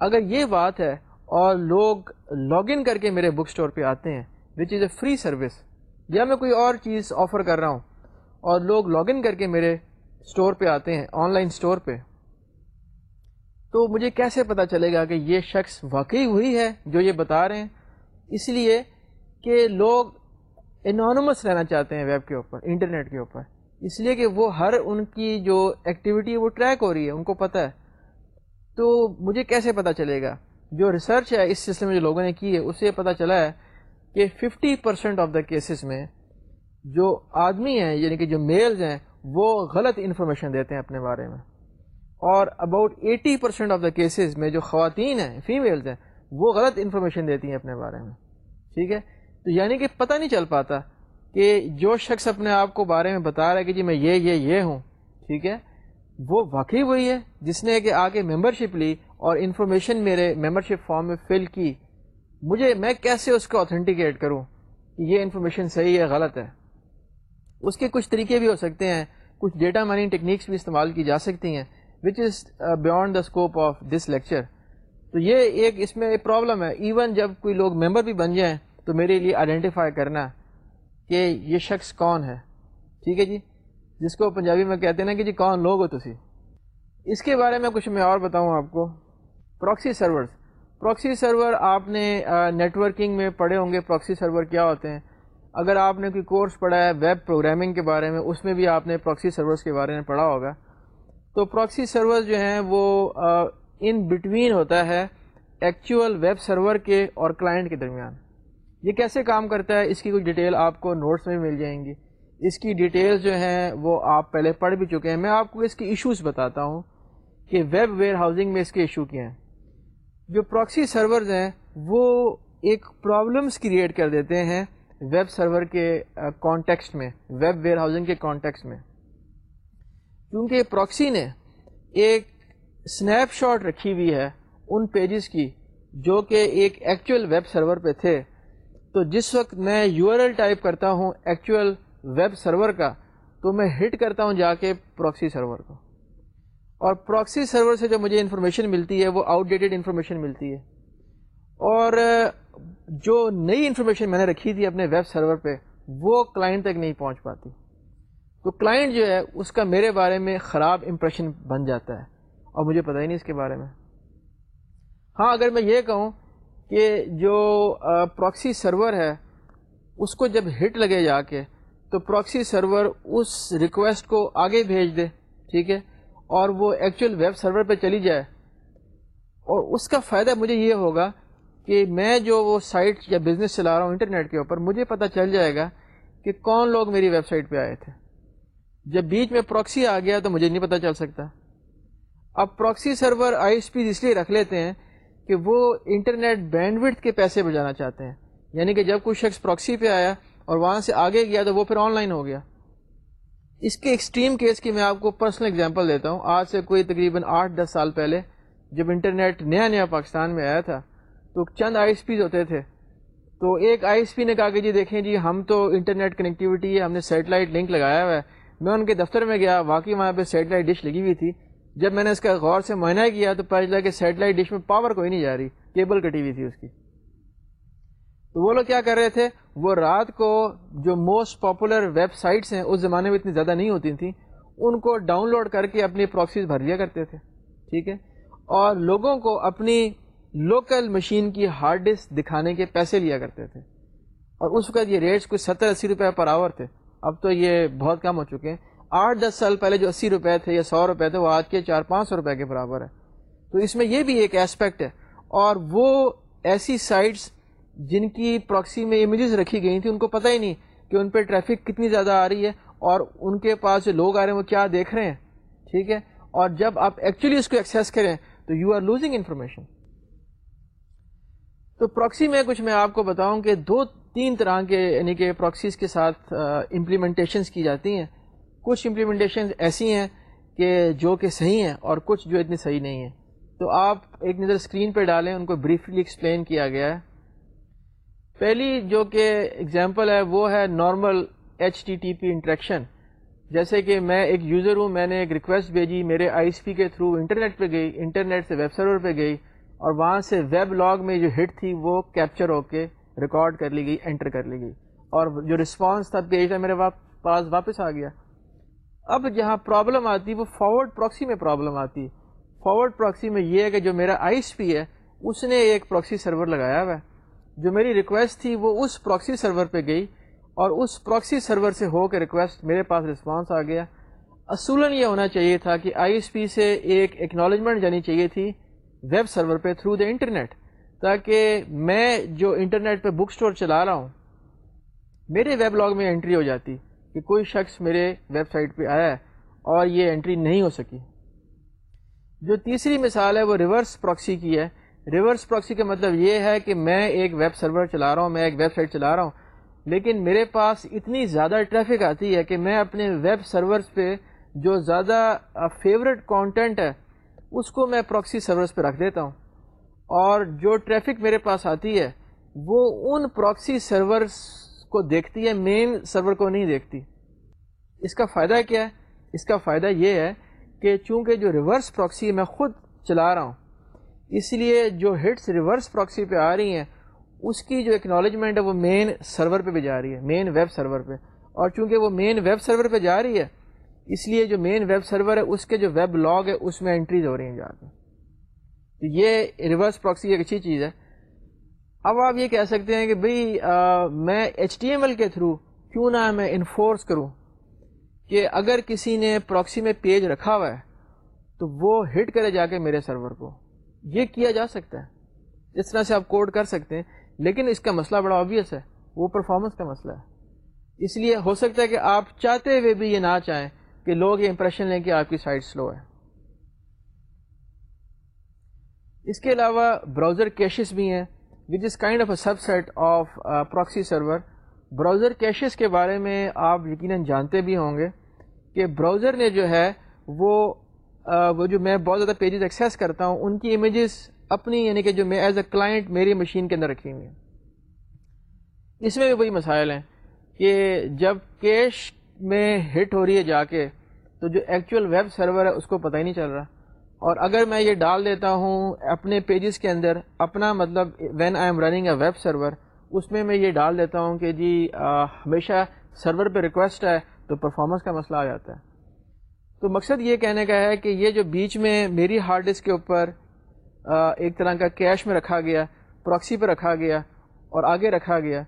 اگر یہ بات ہے اور لوگ لاگ ان کر کے میرے بک اسٹور پہ آتے ہیں which is a free service یا میں کوئی اور چیز آفر کر رہا ہوں اور لوگ لاگ ان کر کے میرے اسٹور پہ آتے ہیں آن لائن اسٹور پہ۔ تو مجھے کیسے پتہ چلے گا کہ یہ شخص واقعی ہوئی ہے جو یہ بتا رہے ہیں؟ اس لیے کہ لوگ انانومس رہنا چاہتے ہیں ویب کے اوپر انٹرنیٹ کے اوپر۔ اس لیے کہ وہ ہر ان کی جو ایکٹیویٹی ہے وہ ٹریک ہو رہی ہے، ان کو پتہ ہے۔ تو مجھے کیسے پتہ چلے گا؟ جو ریسرچ ہے اس سلسلے میں جو لوگوں نے کی ہے اس سے پتہ چلا ہے کہ fifty percent of the cases میں جو آدمی ہیں یعنی کہ جو میلز ہیں، وہ غلط انفارمیشن دیتے ہیں اپنے بارے میں۔ اور about eighty percent of the cases میں جو خواتین ہیں فیمیلز ہیں، وہ غلط انفارمیشن دیتی ہیں اپنے بارے میں۔ ٹھیک ہے؟ تو یعنی کہ پتہ نہیں چل پاتا کہ جو شخص اپنے آپ کو بارے میں بتا رہا ہے کہ جی میں یہ یہ یہ ہوں، ٹھیک ہے؟ وہ واقعی وہی ہے جس نے کہ آ کے ممبر شپ لی اور انفارمیشن میرے ممبر شپ فارم میں فل کی۔ مجھے، میں کیسے اس کو آتھینٹیکیٹ کروں کہ یہ انفارمیشن صحیح ہے، غلط ہے؟ اس کے کچھ طریقے بھی ہو سکتے ہیں، کچھ ڈیٹا مائننگ ٹیکنیکس بھی استعمال کی جا سکتی ہیں which is beyond the scope of this lecture تو یہ ایک اس میں ایک پرابلم ہے۔ ایون جب کوئی لوگ ممبر بھی بن جائیں، تو میرے لیے آئیڈینٹیفائی کرنا کہ یہ شخص کون ہے۔ ٹھیک ہے جی؟ جس کو پنجابی میں کہتے ہیں نا کہ جی کون لوگ ہو تسی؟ اس کے بارے میں کچھ میں اور بتاؤں آپ کو۔ پراکسی سرورز پراکسی سرور آپ نے uh, نیٹ ورکنگ میں پڑھے ہوں گے۔ پراکسی سرور کیا ہوتے ہیں؟ اگر آپ نے کوئی کورس پڑھا ہے ویب پروگرامنگ کے بارے میں، اس میں بھی آپ نے پراکسی سرورز کے بارے میں پڑھا ہوگا۔ تو پراکسی سرور جو ہیں وہ ان بٹوین ہوتا ہے ایکچوئل ویب سرور کے اور کلائنٹ کے درمیان۔ یہ کیسے کام کرتا ہے؟ اس کی کچھ ڈیٹیل آپ کو نوٹس میں مل جائیں گی۔ اس کی ڈیٹیلز جو ہیں وہ آپ پہلے پڑھ بھی چکے ہیں۔ میں آپ کو اس کی ایشوز بتاتا ہوں کہ ویب ویئر ہاؤسنگ میں اس کے ایشو کیا ہیں۔ جو پراکسی سرورز ہیں وہ ایک پرابلمس کریٹ کر دیتے ہیں۔ ویب سرور کے کانٹیکسٹ میں، ویب ویئر ہاؤسنگ کے کانٹیکسٹ میں۔ کیونکہ پراکسی نے ایک اسنیپ شاٹ رکھی ہوئی ہے ان پیجز کی، جو کہ ایک ایکچوئل ویب سرور پہ تھے۔ تو جس وقت میں یو آر ایل ٹائپ کرتا ہوں ایکچوئل ویب سرور کا، تو میں ہٹ کرتا ہوں جا کے پراکسی سرور کو۔ اور پراکسی سرور سے جو مجھے انفارمیشن ملتی ہے، وہ آؤٹ ڈیٹڈ انفارمیشن ملتی ہے۔ اور جو نئی انفارمیشن میں نے رکھی تھی اپنے ویب سرور پہ، وہ کلائنٹ تک نہیں پہنچ پاتی۔ تو کلائنٹ جو ہے، اس کا میرے بارے میں خراب امپریشن بن جاتا ہے۔ اور مجھے پتہ ہی نہیں اس کے بارے میں۔ ہاں اگر میں یہ کہوں کہ جو پراکسی سرور ہے، اس کو جب ہٹ لگے جا کے، تو پراکسی سرور اس ریکویسٹ کو آگے بھیج دے، ٹھیک ہے؟ اور وہ ایکچوئل ویب سرور پہ چلی جائے۔ اور اس کا فائدہ مجھے یہ ہوگا کہ میں جو وہ سائٹ یا بزنس چلا رہا ہوں انٹرنیٹ کے اوپر، مجھے پتہ چل جائے گا کہ کون لوگ میری ویب سائٹ پہ آئے تھے۔ جب بیچ میں پراکسی آ گیا تو مجھے نہیں پتہ چل سکتا۔ اب proxy server I S P اس لیے رکھ لیتے ہیں کہ وہ انٹرنیٹ بینڈ کے پیسے بجانا چاہتے ہیں۔ یعنی کہ جب کوئی شخص پراکسی پہ آیا اور وہاں سے آگے گیا تو وہ پھر آن لائن ہو گیا۔ اس کے ایکسٹریم کیس کی میں آپ کو پرسنل اگزامپل دیتا ہوں۔ آج سے کوئی تقریباً آٹھ دس سال پہلے جب انٹرنیٹ نیا نیا پاکستان میں آیا تھا تو چند آئی ایس پیز ہوتے تھے۔ تو ایک آئی ایس پی نے کہا کہ جی دیکھیں جی ہم تو انٹرنیٹ کنیکٹیوٹی ہے، ہم نے سیٹلائٹ لنک لگایا ہوا ہے۔ میں ان کے دفتر میں گیا، واقعی وہاں پہ سیٹلائٹ ڈش لگی ہوئی تھی۔ جب میں نے اس کا غور سے معائنہ کیا تو پہلے چلا کہ سیٹلائٹ ڈش میں پاور کوئی نہیں جا رہی کیبل کٹی ہوئی تھی اس کی۔ تو وہ لوگ کیا کر رہے تھے؟ وہ رات کو جو موسٹ پاپولر ویب سائٹس ہیں، اس زمانے میں اتنی زیادہ نہیں ہوتی تھیں، ان کو ڈاؤن لوڈ کر کے اپنی پراکسیز بھر لیا کرتے تھے۔ ٹھیک ہے؟ اور لوگوں کو اپنی لوکل مشین کی ہارڈ ڈسک دکھانے کے پیسے لیا کرتے تھے۔ اور اس وقت یہ ریٹس کچھ ستر اسی روپے پر آور تھے۔ اب تو یہ بہت کم ہو چکے ہیں۔ آٹھ دس سال پہلے جو اسی روپے تھے یا سو روپے تھے، وہ آج کے چار پانچ سو روپے کے برابر ہے۔ تو اس میں یہ بھی ایک اسپیکٹ ہے۔ اور وہ ایسی سائٹس جن کی پراکسی میں امیجز رکھی گئی تھیں، ان کو پتہ ہی نہیں کہ ان پہ ٹریفک کتنی زیادہ آ رہی ہے اور ان کے پاس جو لوگ آ رہے ہیں، وہ کیا دیکھ رہے ہیں۔ ٹھیک ہے؟ اور جب آپ ایکچولی اس کو ایکسیس کریں تو یو آر لوزنگ انفارمیشن تو پراکسی میں کچھ میں آپ کو بتاؤں کہ دو تین طرح کے یعنی کہ پراکسیز کے ساتھ امپلیمنٹیشنس کی جاتی ہیں۔ کچھ امپلیمنٹیشن ایسی ہیں کہ جو کہ صحیح ہیں اور کچھ جو اتنی صحیح نہیں ہیں۔ تو آپ ایک نظر اسکرین پہ ڈالیں، ان کو بریفلی ایکسپلین کیا گیا ہے۔ پہلی جو کہ اگزامپل ہے، وہ ہے normal H T T P interaction جیسے کہ میں ایک یوزر ہوں، میں نے ایک ریکویسٹ بھیجی، میرے آئی ایس پی کے تھرو انٹرنیٹ پہ گئی انٹرنیٹ سے ویب سرور پہ گئی۔ اور وہاں سے ویب لاگ میں جو ہٹ تھی وہ کیپچر ہو کے ریکارڈ کر لی گئی انٹر کر لی گئی۔ اور جو رسپانس تھا، پیج تھا، میرے پاس واپس آ گیا۔ اب جہاں پرابلم آتی، وہ فارورڈ پراکسی میں پرابلم آتی۔ فارورڈ پراکسی میں یہ ہے کہ جو میرا آئی ایس پی ہے، اس نے ایک پراکسی سرور لگایا ہوا ہے۔ جو میری ریکویسٹ تھی، وہ اس پراکسی سرور پہ گئی۔ اور اس پراکسی سرور سے ہو کے ریکویسٹ میرے پاس رسپانس آ گیا۔ اصولاً یہ ہونا چاہیے تھا کہ آئی ایس پی سے ایک اکنالجمنٹ جانی چاہیے تھی۔ ویب سرور پہ تھرو دا انٹرنیٹ تاکہ میں جو انٹرنیٹ پہ بک اسٹور چلا رہا ہوں، میرے ویب لاگ میں انٹری ہو جاتی کہ کوئی شخص میرے ویب سائٹ پہ آیا ہے اور یہ انٹری نہیں ہو سکی۔ جو تیسری مثال ہے وہ ریورس پراکسی کی ہے۔ ریورس پراکسی کا مطلب یہ ہے کہ میں ایک ویب سرور چلا رہا ہوں، میں ایک ویب سائٹ چلا رہا ہوں، لیکن میرے پاس اتنی زیادہ ٹریفک آتی ہے کہ میں اپنے ویب سرورز پہ جو زیادہ uh, فیوریٹ کانٹینٹ ہے اس کو میں پراکسی سرورز پہ رکھ دیتا ہوں۔ اور جو ٹریفک میرے پاس آتی ہے، وہ ان پراکسی سرورس کو دیکھتی ہے مین سرور کو نہیں دیکھتی۔ اس کا فائدہ کیا ہے؟ اس کا فائدہ یہ ہے کہ چونکہ جو ریورس پراکسی میں خود چلا رہا ہوں، اس لیے جو ہٹس ریورس پراکسی پہ آ رہی ہیں، اس کی جو اکنالجمنٹ ہے، وہ مین سرور پہ بھی جا رہی ہے مین ویب سرور پہ۔ اور چونکہ وہ مین ویب سرور پہ جا رہی ہے اس لیے جو مین ویب سرور ہے، اس کے جو ویب لاگ ہے، اس میں انٹریز ہو رہی ہیں جا کے تو یہ ریورس پراکسی ایک اچھی چیز ہے۔ اب آپ یہ کہہ سکتے ہیں کہ بھئی میں ایچ ٹی ایم ایل کے تھرو کیوں نہ میں انفورس کروں کہ اگر کسی نے پراکسی میں پیج رکھا ہوا ہے، تو وہ ہٹ کرے جا کے میرے سرور کو۔ یہ کیا جا سکتا ہے؟ اس طرح سے آپ کوڈ کر سکتے ہیں، لیکن اس کا مسئلہ بڑا آبویس ہے۔ وہ پرفارمنس کا مسئلہ ہے۔ اس لیے ہو سکتا ہے کہ آپ چاہتے ہوئے بھی یہ نہ چاہیں۔ کہ لوگ یہ امپریشن لیں کہ آپ کی سائٹ سلو ہے۔ اس کے علاوہ براؤزر کیشز بھی ہیں which is kind of a subset of proxy server browser caches کے بارے میں آپ یقیناً جانتے بھی ہوں گے کہ براؤزر نے جو ہے وہ uh, وہ جو میں بہت زیادہ پیجز ایکسیس کرتا ہوں، ان کی امیجز اپنی یعنی کہ جو میں ایز اے کلائنٹ میری مشین کے اندر رکھی ہوئی ہیں۔ اس میں بھی وہی مسائل ہیں کہ جب کیش میں ہٹ ہو رہی ہے جا کے، تو جو ایکچوئل ویب سرور ہے، اس کو پتہ ہی نہیں چل رہا۔ اور اگر میں یہ ڈال دیتا ہوں اپنے پیجز کے اندر، اپنا مطلب when I am running a web server اس میں میں یہ ڈال دیتا ہوں کہ جی ہمیشہ سرور پہ ریکویسٹ ہے تو پرفارمنس کا مسئلہ آ جاتا ہے۔ تو مقصد یہ کہنے کا ہے کہ یہ جو بیچ میں میری ہارڈ ڈسک کے اوپر ایک طرح کا کیش میں رکھا گیا پراکسی پہ رکھا گیا اور آگے رکھا گیا،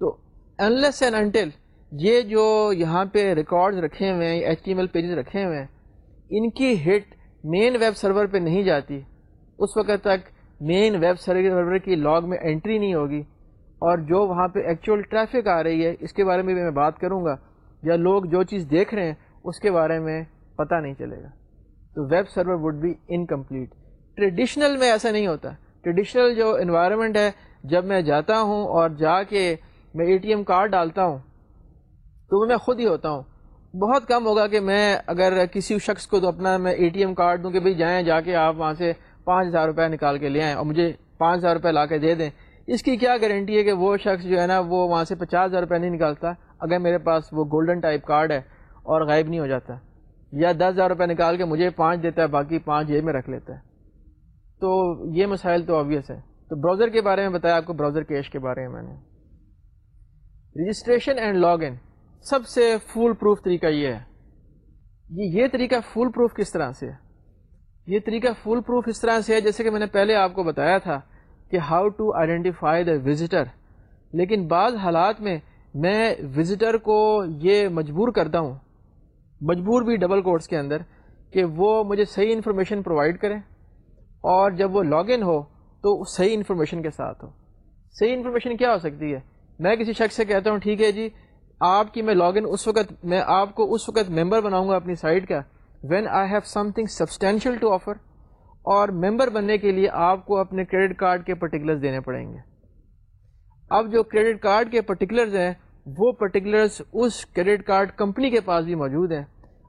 تو انلیس اینڈ انٹل یہ جو یہاں پہ ریکارڈز رکھے ہوئے ہیں H T M L pages رکھے ہوئے ہیں، ان کی ہٹ مین ویب سرور پہ نہیں جاتی۔ اس وقت تک مین ویب سرور کی لاگ میں انٹری نہیں ہوگی۔ اور جو وہاں پہ ایکچوئل ٹریفک آ رہی ہے، اس کے بارے میں بھی میں بات کروں گا۔ یا لوگ جو چیز دیکھ رہے ہیں، اس کے بارے میں پتہ نہیں چلے گا۔ تو web server would be incomplete traditional میں ایسا نہیں ہوتا۔ ٹریڈیشنل جو انوائرمنٹ ہے، جب میں جاتا ہوں اور جا کے میں اے ٹی ایم کارڈ ڈالتا ہوں تو وہ میں خود ہی ہوتا ہوں۔ بہت کم ہوگا کہ میں اگر کسی شخص کو تو اپنا میں اے ٹی ایم کارڈ دوں کہ بھائی جائیں، جا کے آپ وہاں سے پانچ ہزار روپے نکال کے لے آئیں اور مجھے پانچ ہزار روپے لا کے دے دیں۔ اس کی کیا گارنٹی ہے کہ وہ شخص جو ہے نا وہ وہاں سے پچاس ہزار روپے نہیں نکالتا اگر میرے پاس وہ گولڈن ٹائپ کارڈ ہے اور غائب نہیں ہو جاتا۔ یا دس ہزار روپے نکال کے مجھے پانچ دیتا ہے، باقی پانچ یہ میں رکھ لیتا ہے۔ تو یہ مسائل تو آبویس ہے تو براؤزر کے بارے میں بتایا، آپ کو براؤزر کیش کے بارے میں میں نے۔ رجسٹریشن اینڈ لاگ ان سب سے فول پروف طریقہ یہ ہے۔ یہ طریقہ فول پروف کس طرح سے ہے؟ یہ طریقہ فول پروف اس طرح سے ہے جیسے کہ میں نے پہلے آپ کو بتایا تھا کہ how to identify the visitor لیکن بعض حالات میں میں وزٹر کو یہ مجبور کرتا ہوں، مجبور بھی ڈبل کوٹس کے اندر، کہ وہ مجھے صحیح انفارمیشن پرووائڈ کریں اور جب وہ لاگ ان ہو تو صحیح انفارمیشن کے ساتھ ہو۔ صحیح انفارمیشن کیا ہو سکتی ہے؟ میں کسی شخص سے کہتا ہوں، ٹھیک ہے جی آپ کی میں لاگ ان اس وقت میں آپ کو اس وقت ممبر بناؤں گا اپنی سائٹ کا when I have something substantial to offer اور ممبر بننے کے لیے آپ کو اپنے کریڈٹ کارڈ کے پرٹیکولرز دینے پڑیں گے۔ اب جو کریڈٹ کارڈ کے پرٹیکولرز ہیں، وہ پرٹیکولرز اس کریڈٹ کارڈ کمپنی کے پاس بھی موجود ہیں۔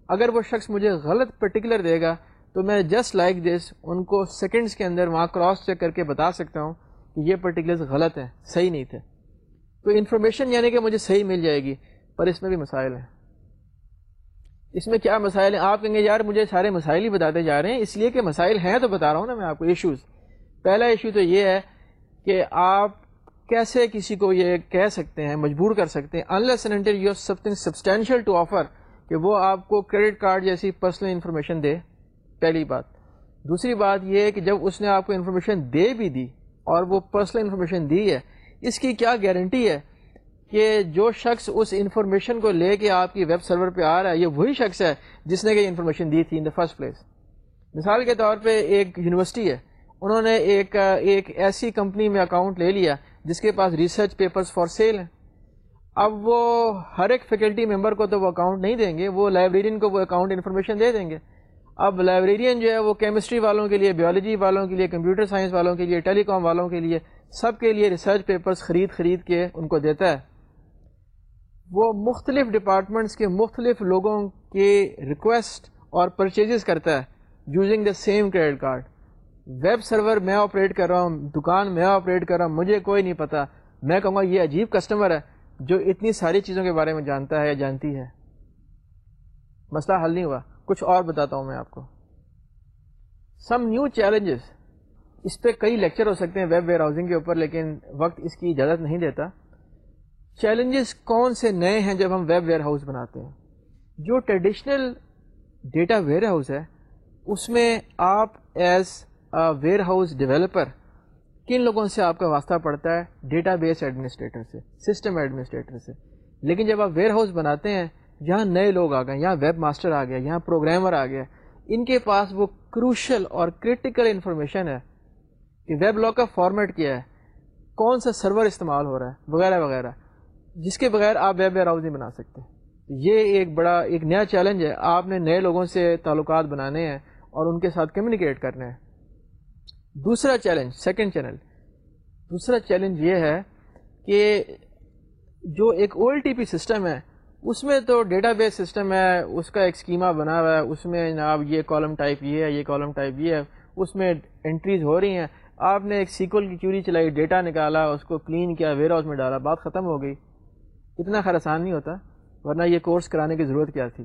اگر وہ شخص مجھے غلط پرٹیکولر دے گا، تو میں جسٹ لائک دس ان کو سیکنڈس کے اندر وہاں کراس چیک کر کے بتا سکتا ہوں کہ یہ پرٹیکولرز غلط ہیں، صحیح نہیں تھے۔ تو انفارمیشن یعنی کہ مجھے صحیح مل جائے گی، پر اس میں بھی مسائل ہیں۔ اس میں کیا مسائل ہیں؟ آپ کہیں گے، یار مجھے سارے مسائل ہی بتاتے جا رہے ہیں، اس لیے کہ مسائل ہیں تو بتا رہا ہوں نا میں آپ کو ایشوز پہلا ایشو تو یہ ہے کہ آپ کیسے کسی کو یہ کہہ سکتے ہیں، مجبور کر سکتے ہیں unless enter you something substantial to offer کہ وہ آپ کو کریڈٹ کارڈ جیسی پرسنل انفارمیشن دے، پہلی بات۔ دوسری بات یہ ہے کہ جب اس نے آپ کو انفارمیشن دے بھی دی اور وہ پرسنل انفارمیشن دی ہے اس کی کیا گارنٹی ہے کہ جو شخص اس انفارمیشن کو لے کے آپ کی ویب سرور پہ آ رہا ہے، یہ وہی شخص ہے جس نے کہ انفارمیشن دی تھی ان دا فرسٹ پلیس مثال کے طور پہ ایک یونیورسٹی ہے، انہوں نے ایک ایک ایسی کمپنی میں اکاؤنٹ لے لیا جس کے پاس ریسرچ پیپرز فار سیل ہیں۔ اب وہ ہر ایک فیکلٹی ممبر کو تو وہ اکاؤنٹ نہیں دیں گے، وہ لائبریرین کو وہ اکاؤنٹ انفارمیشن دے دیں گے۔ اب لائبریرین جو ہے وہ کیمسٹری والوں کے لیے بیولوجی والوں کے لیے کمپیوٹر سائنس والوں کے لیے ٹیلی کام والوں کے لیے سب کے لیے ریسرچ پیپرز خرید خرید کے ان کو دیتا ہے۔ وہ مختلف ڈپارٹمنٹس کے مختلف لوگوں کے ریکویسٹ اور پرچیزز کرتا ہے using the same credit card web server میں آپریٹ کر رہا ہوں، دکان میں آپریٹ کر رہا ہوں، مجھے کوئی نہیں پتا۔ میں کہوں گا یہ عجیب کسٹمر ہے جو اتنی ساری چیزوں کے بارے میں جانتا ہے یا جانتی ہے۔ مسئلہ حل نہیں ہوا۔ کچھ اور بتاتا ہوں میں آپ کو۔ سم نیو چیلنجز اس پہ کئی لیکچر ہو سکتے ہیں ویب ویئر ہاؤسنگ کے اوپر، لیکن وقت اس کی اجازت نہیں دیتا۔ چیلنجز کون سے نئے ہیں جب ہم ویب ویئر ہاؤس بناتے ہیں؟ جو ٹریڈیشنل ڈیٹا ویئر ہاؤس ہے، اس میں آپ ایز ویئر ہاؤس ڈیولپر کن لوگوں سے آپ کا واسطہ پڑتا ہے؟ ڈیٹا بیس ایڈمنسٹریٹر سے، سسٹم ایڈمنسٹریٹر سے۔ لیکن جب آپ ویئر ہاؤس بناتے ہیں جہاں نئے لوگ آ گئے، یہاں ویب ماسٹر آ گیا یہاں پروگرامر آ گیا ان کے پاس وہ کروشل اور کرٹیکل انفارمیشن ہے کہ ویب لاگ کا فارمیٹ کیا ہے؟ کون سا سرور استعمال ہو رہا ہے؟ وغیرہ وغیرہ۔ جس کے بغیر آپ ویب ویئر ہاؤس نہیں بنا سکتے۔ یہ ایک بڑا، ایک نیا چیلنج ہے۔ آپ نے نئے لوگوں سے تعلقات بنانے ہیں اور ان کے ساتھ کمیونیکیٹ کرنا ہے دوسرا چیلنج سیکنڈ چینل دوسرا چیلنج یہ ہے کہ جو ایک O L T P system ہے، اس میں تو ڈیٹا بیس سسٹم ہے، اس کا ایک اسکیما بنا ہوا ہے۔ اس میں جناب یہ کالم ٹائپ یہ ہے، یہ کالم ٹائپ یہ ہے۔ اس میں انٹریز ہو رہی ہیں۔ آپ نے ایک سیکول کی چوری چلائی، ڈیٹا نکالا، اس کو کلین کیا، ویئر ہاؤس میں ڈالا، بات ختم ہو گئی۔ اتنا خیر آسان نہیں ہوتا، ورنہ یہ کورس کرانے کی ضرورت کیا تھی؟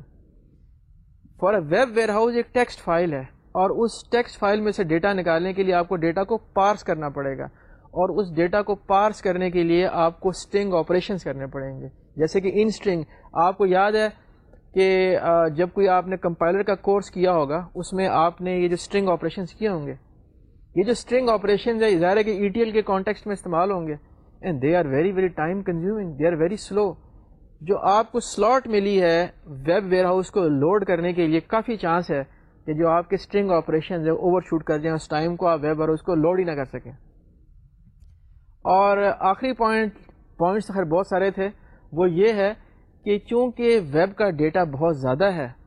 For a web warehouse ایک ٹیکسٹ فائل ہے، اور اس ٹیکسٹ فائل میں سے ڈیٹا نکالنے کے لیے آپ کو ڈیٹا کو پارس کرنا پڑے گا۔ اور اس ڈیٹا کو پارس کرنے کے لیے آپ کو اسٹرنگ آپریشنس کرنے پڑیں گے۔ جیسے کہ ان اسٹرنگ آپ کو یاد ہے کہ جب کوئی آپ نے کمپائلر کا کورس کیا ہوگا، اس میں آپ نے یہ جو اسٹرنگ آپریشنس کیے ہوں گے یہ جو اسٹرنگ آپریشن ہے ظاہر ہے کہ ای ٹی ایل کے کانٹیکسٹ میں استعمال ہوں گے۔ And they are very very time consuming they are very slow جو آپ کو سلاٹ ملی ہے ویب ویئر ہاؤس کو لوڈ کرنے کے لیے، کافی چانس ہے کہ جو آپ کے اسٹرنگ آپریشن ہے اوور شوٹ کر دیں، اس ٹائم کو آپ ویب ویئر ہاؤس کو لوڈ ہی نہ کر سکیں۔ اور آخری پوائنٹ پوائنٹس خیر بہت سارے تھے۔ وہ یہ ہے کہ چونکہ ویب کا ڈیٹا بہت زیادہ ہے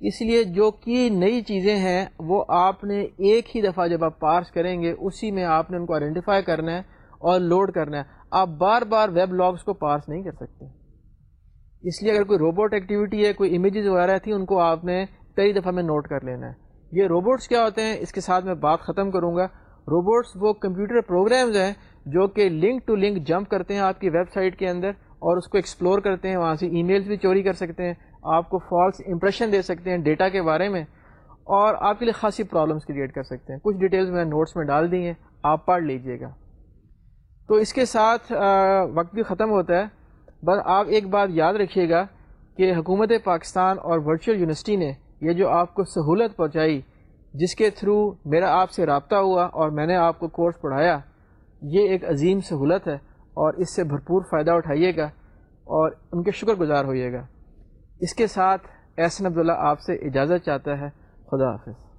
اس لیے جو کی نئی چیزیں ہیں، وہ آپ نے ایک ہی دفعہ جب آپ پارس کریں گے، اسی میں آپ نے ان کو آئیڈینٹیفائی کرنا ہے اور لوڈ کرنا ہے۔ آپ بار بار ویب لاگس کو پارس نہیں کر سکتے۔ اس لیے اگر کوئی روبوٹ ایکٹیویٹی ہے، کوئی امیجز وغیرہ تھی ان کو آپ نے کئی دفعہ میں نوٹ کر لینا ہے۔ یہ روبوٹس کیا ہوتے ہیں؟ اس کے ساتھ میں بات ختم کروں گا۔ روبوٹس وہ کمپیوٹر پروگرامز ہیں جو کہ لنک ٹو لنک جمپ کرتے ہیں آپ کی ویب سائٹ کے اندر اور اس کو ایکسپلور کرتے ہیں، وہاں سے ای میلس بھی چوری کر سکتے ہیں۔ آپ کو فالس امپریشن دے سکتے ہیں ڈیٹا کے بارے میں اور آپ کے لیے خاصی پرابلمس کریٹ کر سکتے ہیں۔ کچھ ڈیٹیلز میں نوٹس میں ڈال دی ہیں، آپ پڑھ لیجیے گا۔ تو اس کے ساتھ وقت بھی ختم ہوتا ہے۔ بس آپ ایک بات یاد رکھیے گا کہ حکومت پاکستان اور ورچوئل یونیورسٹی نے یہ جو آپ کو سہولت پہنچائی، جس کے تھرو میرا آپ سے رابطہ ہوا اور میں نے آپ کو کورس پڑھایا، یہ ایک عظیم سہولت ہے اور اس سے بھرپور فائدہ اٹھائیے گا اور ان کے شکر گزار ہوئیے گا۔ اس کے ساتھ احسن عبداللہ آپ سے اجازت چاہتا ہے خدا حافظ۔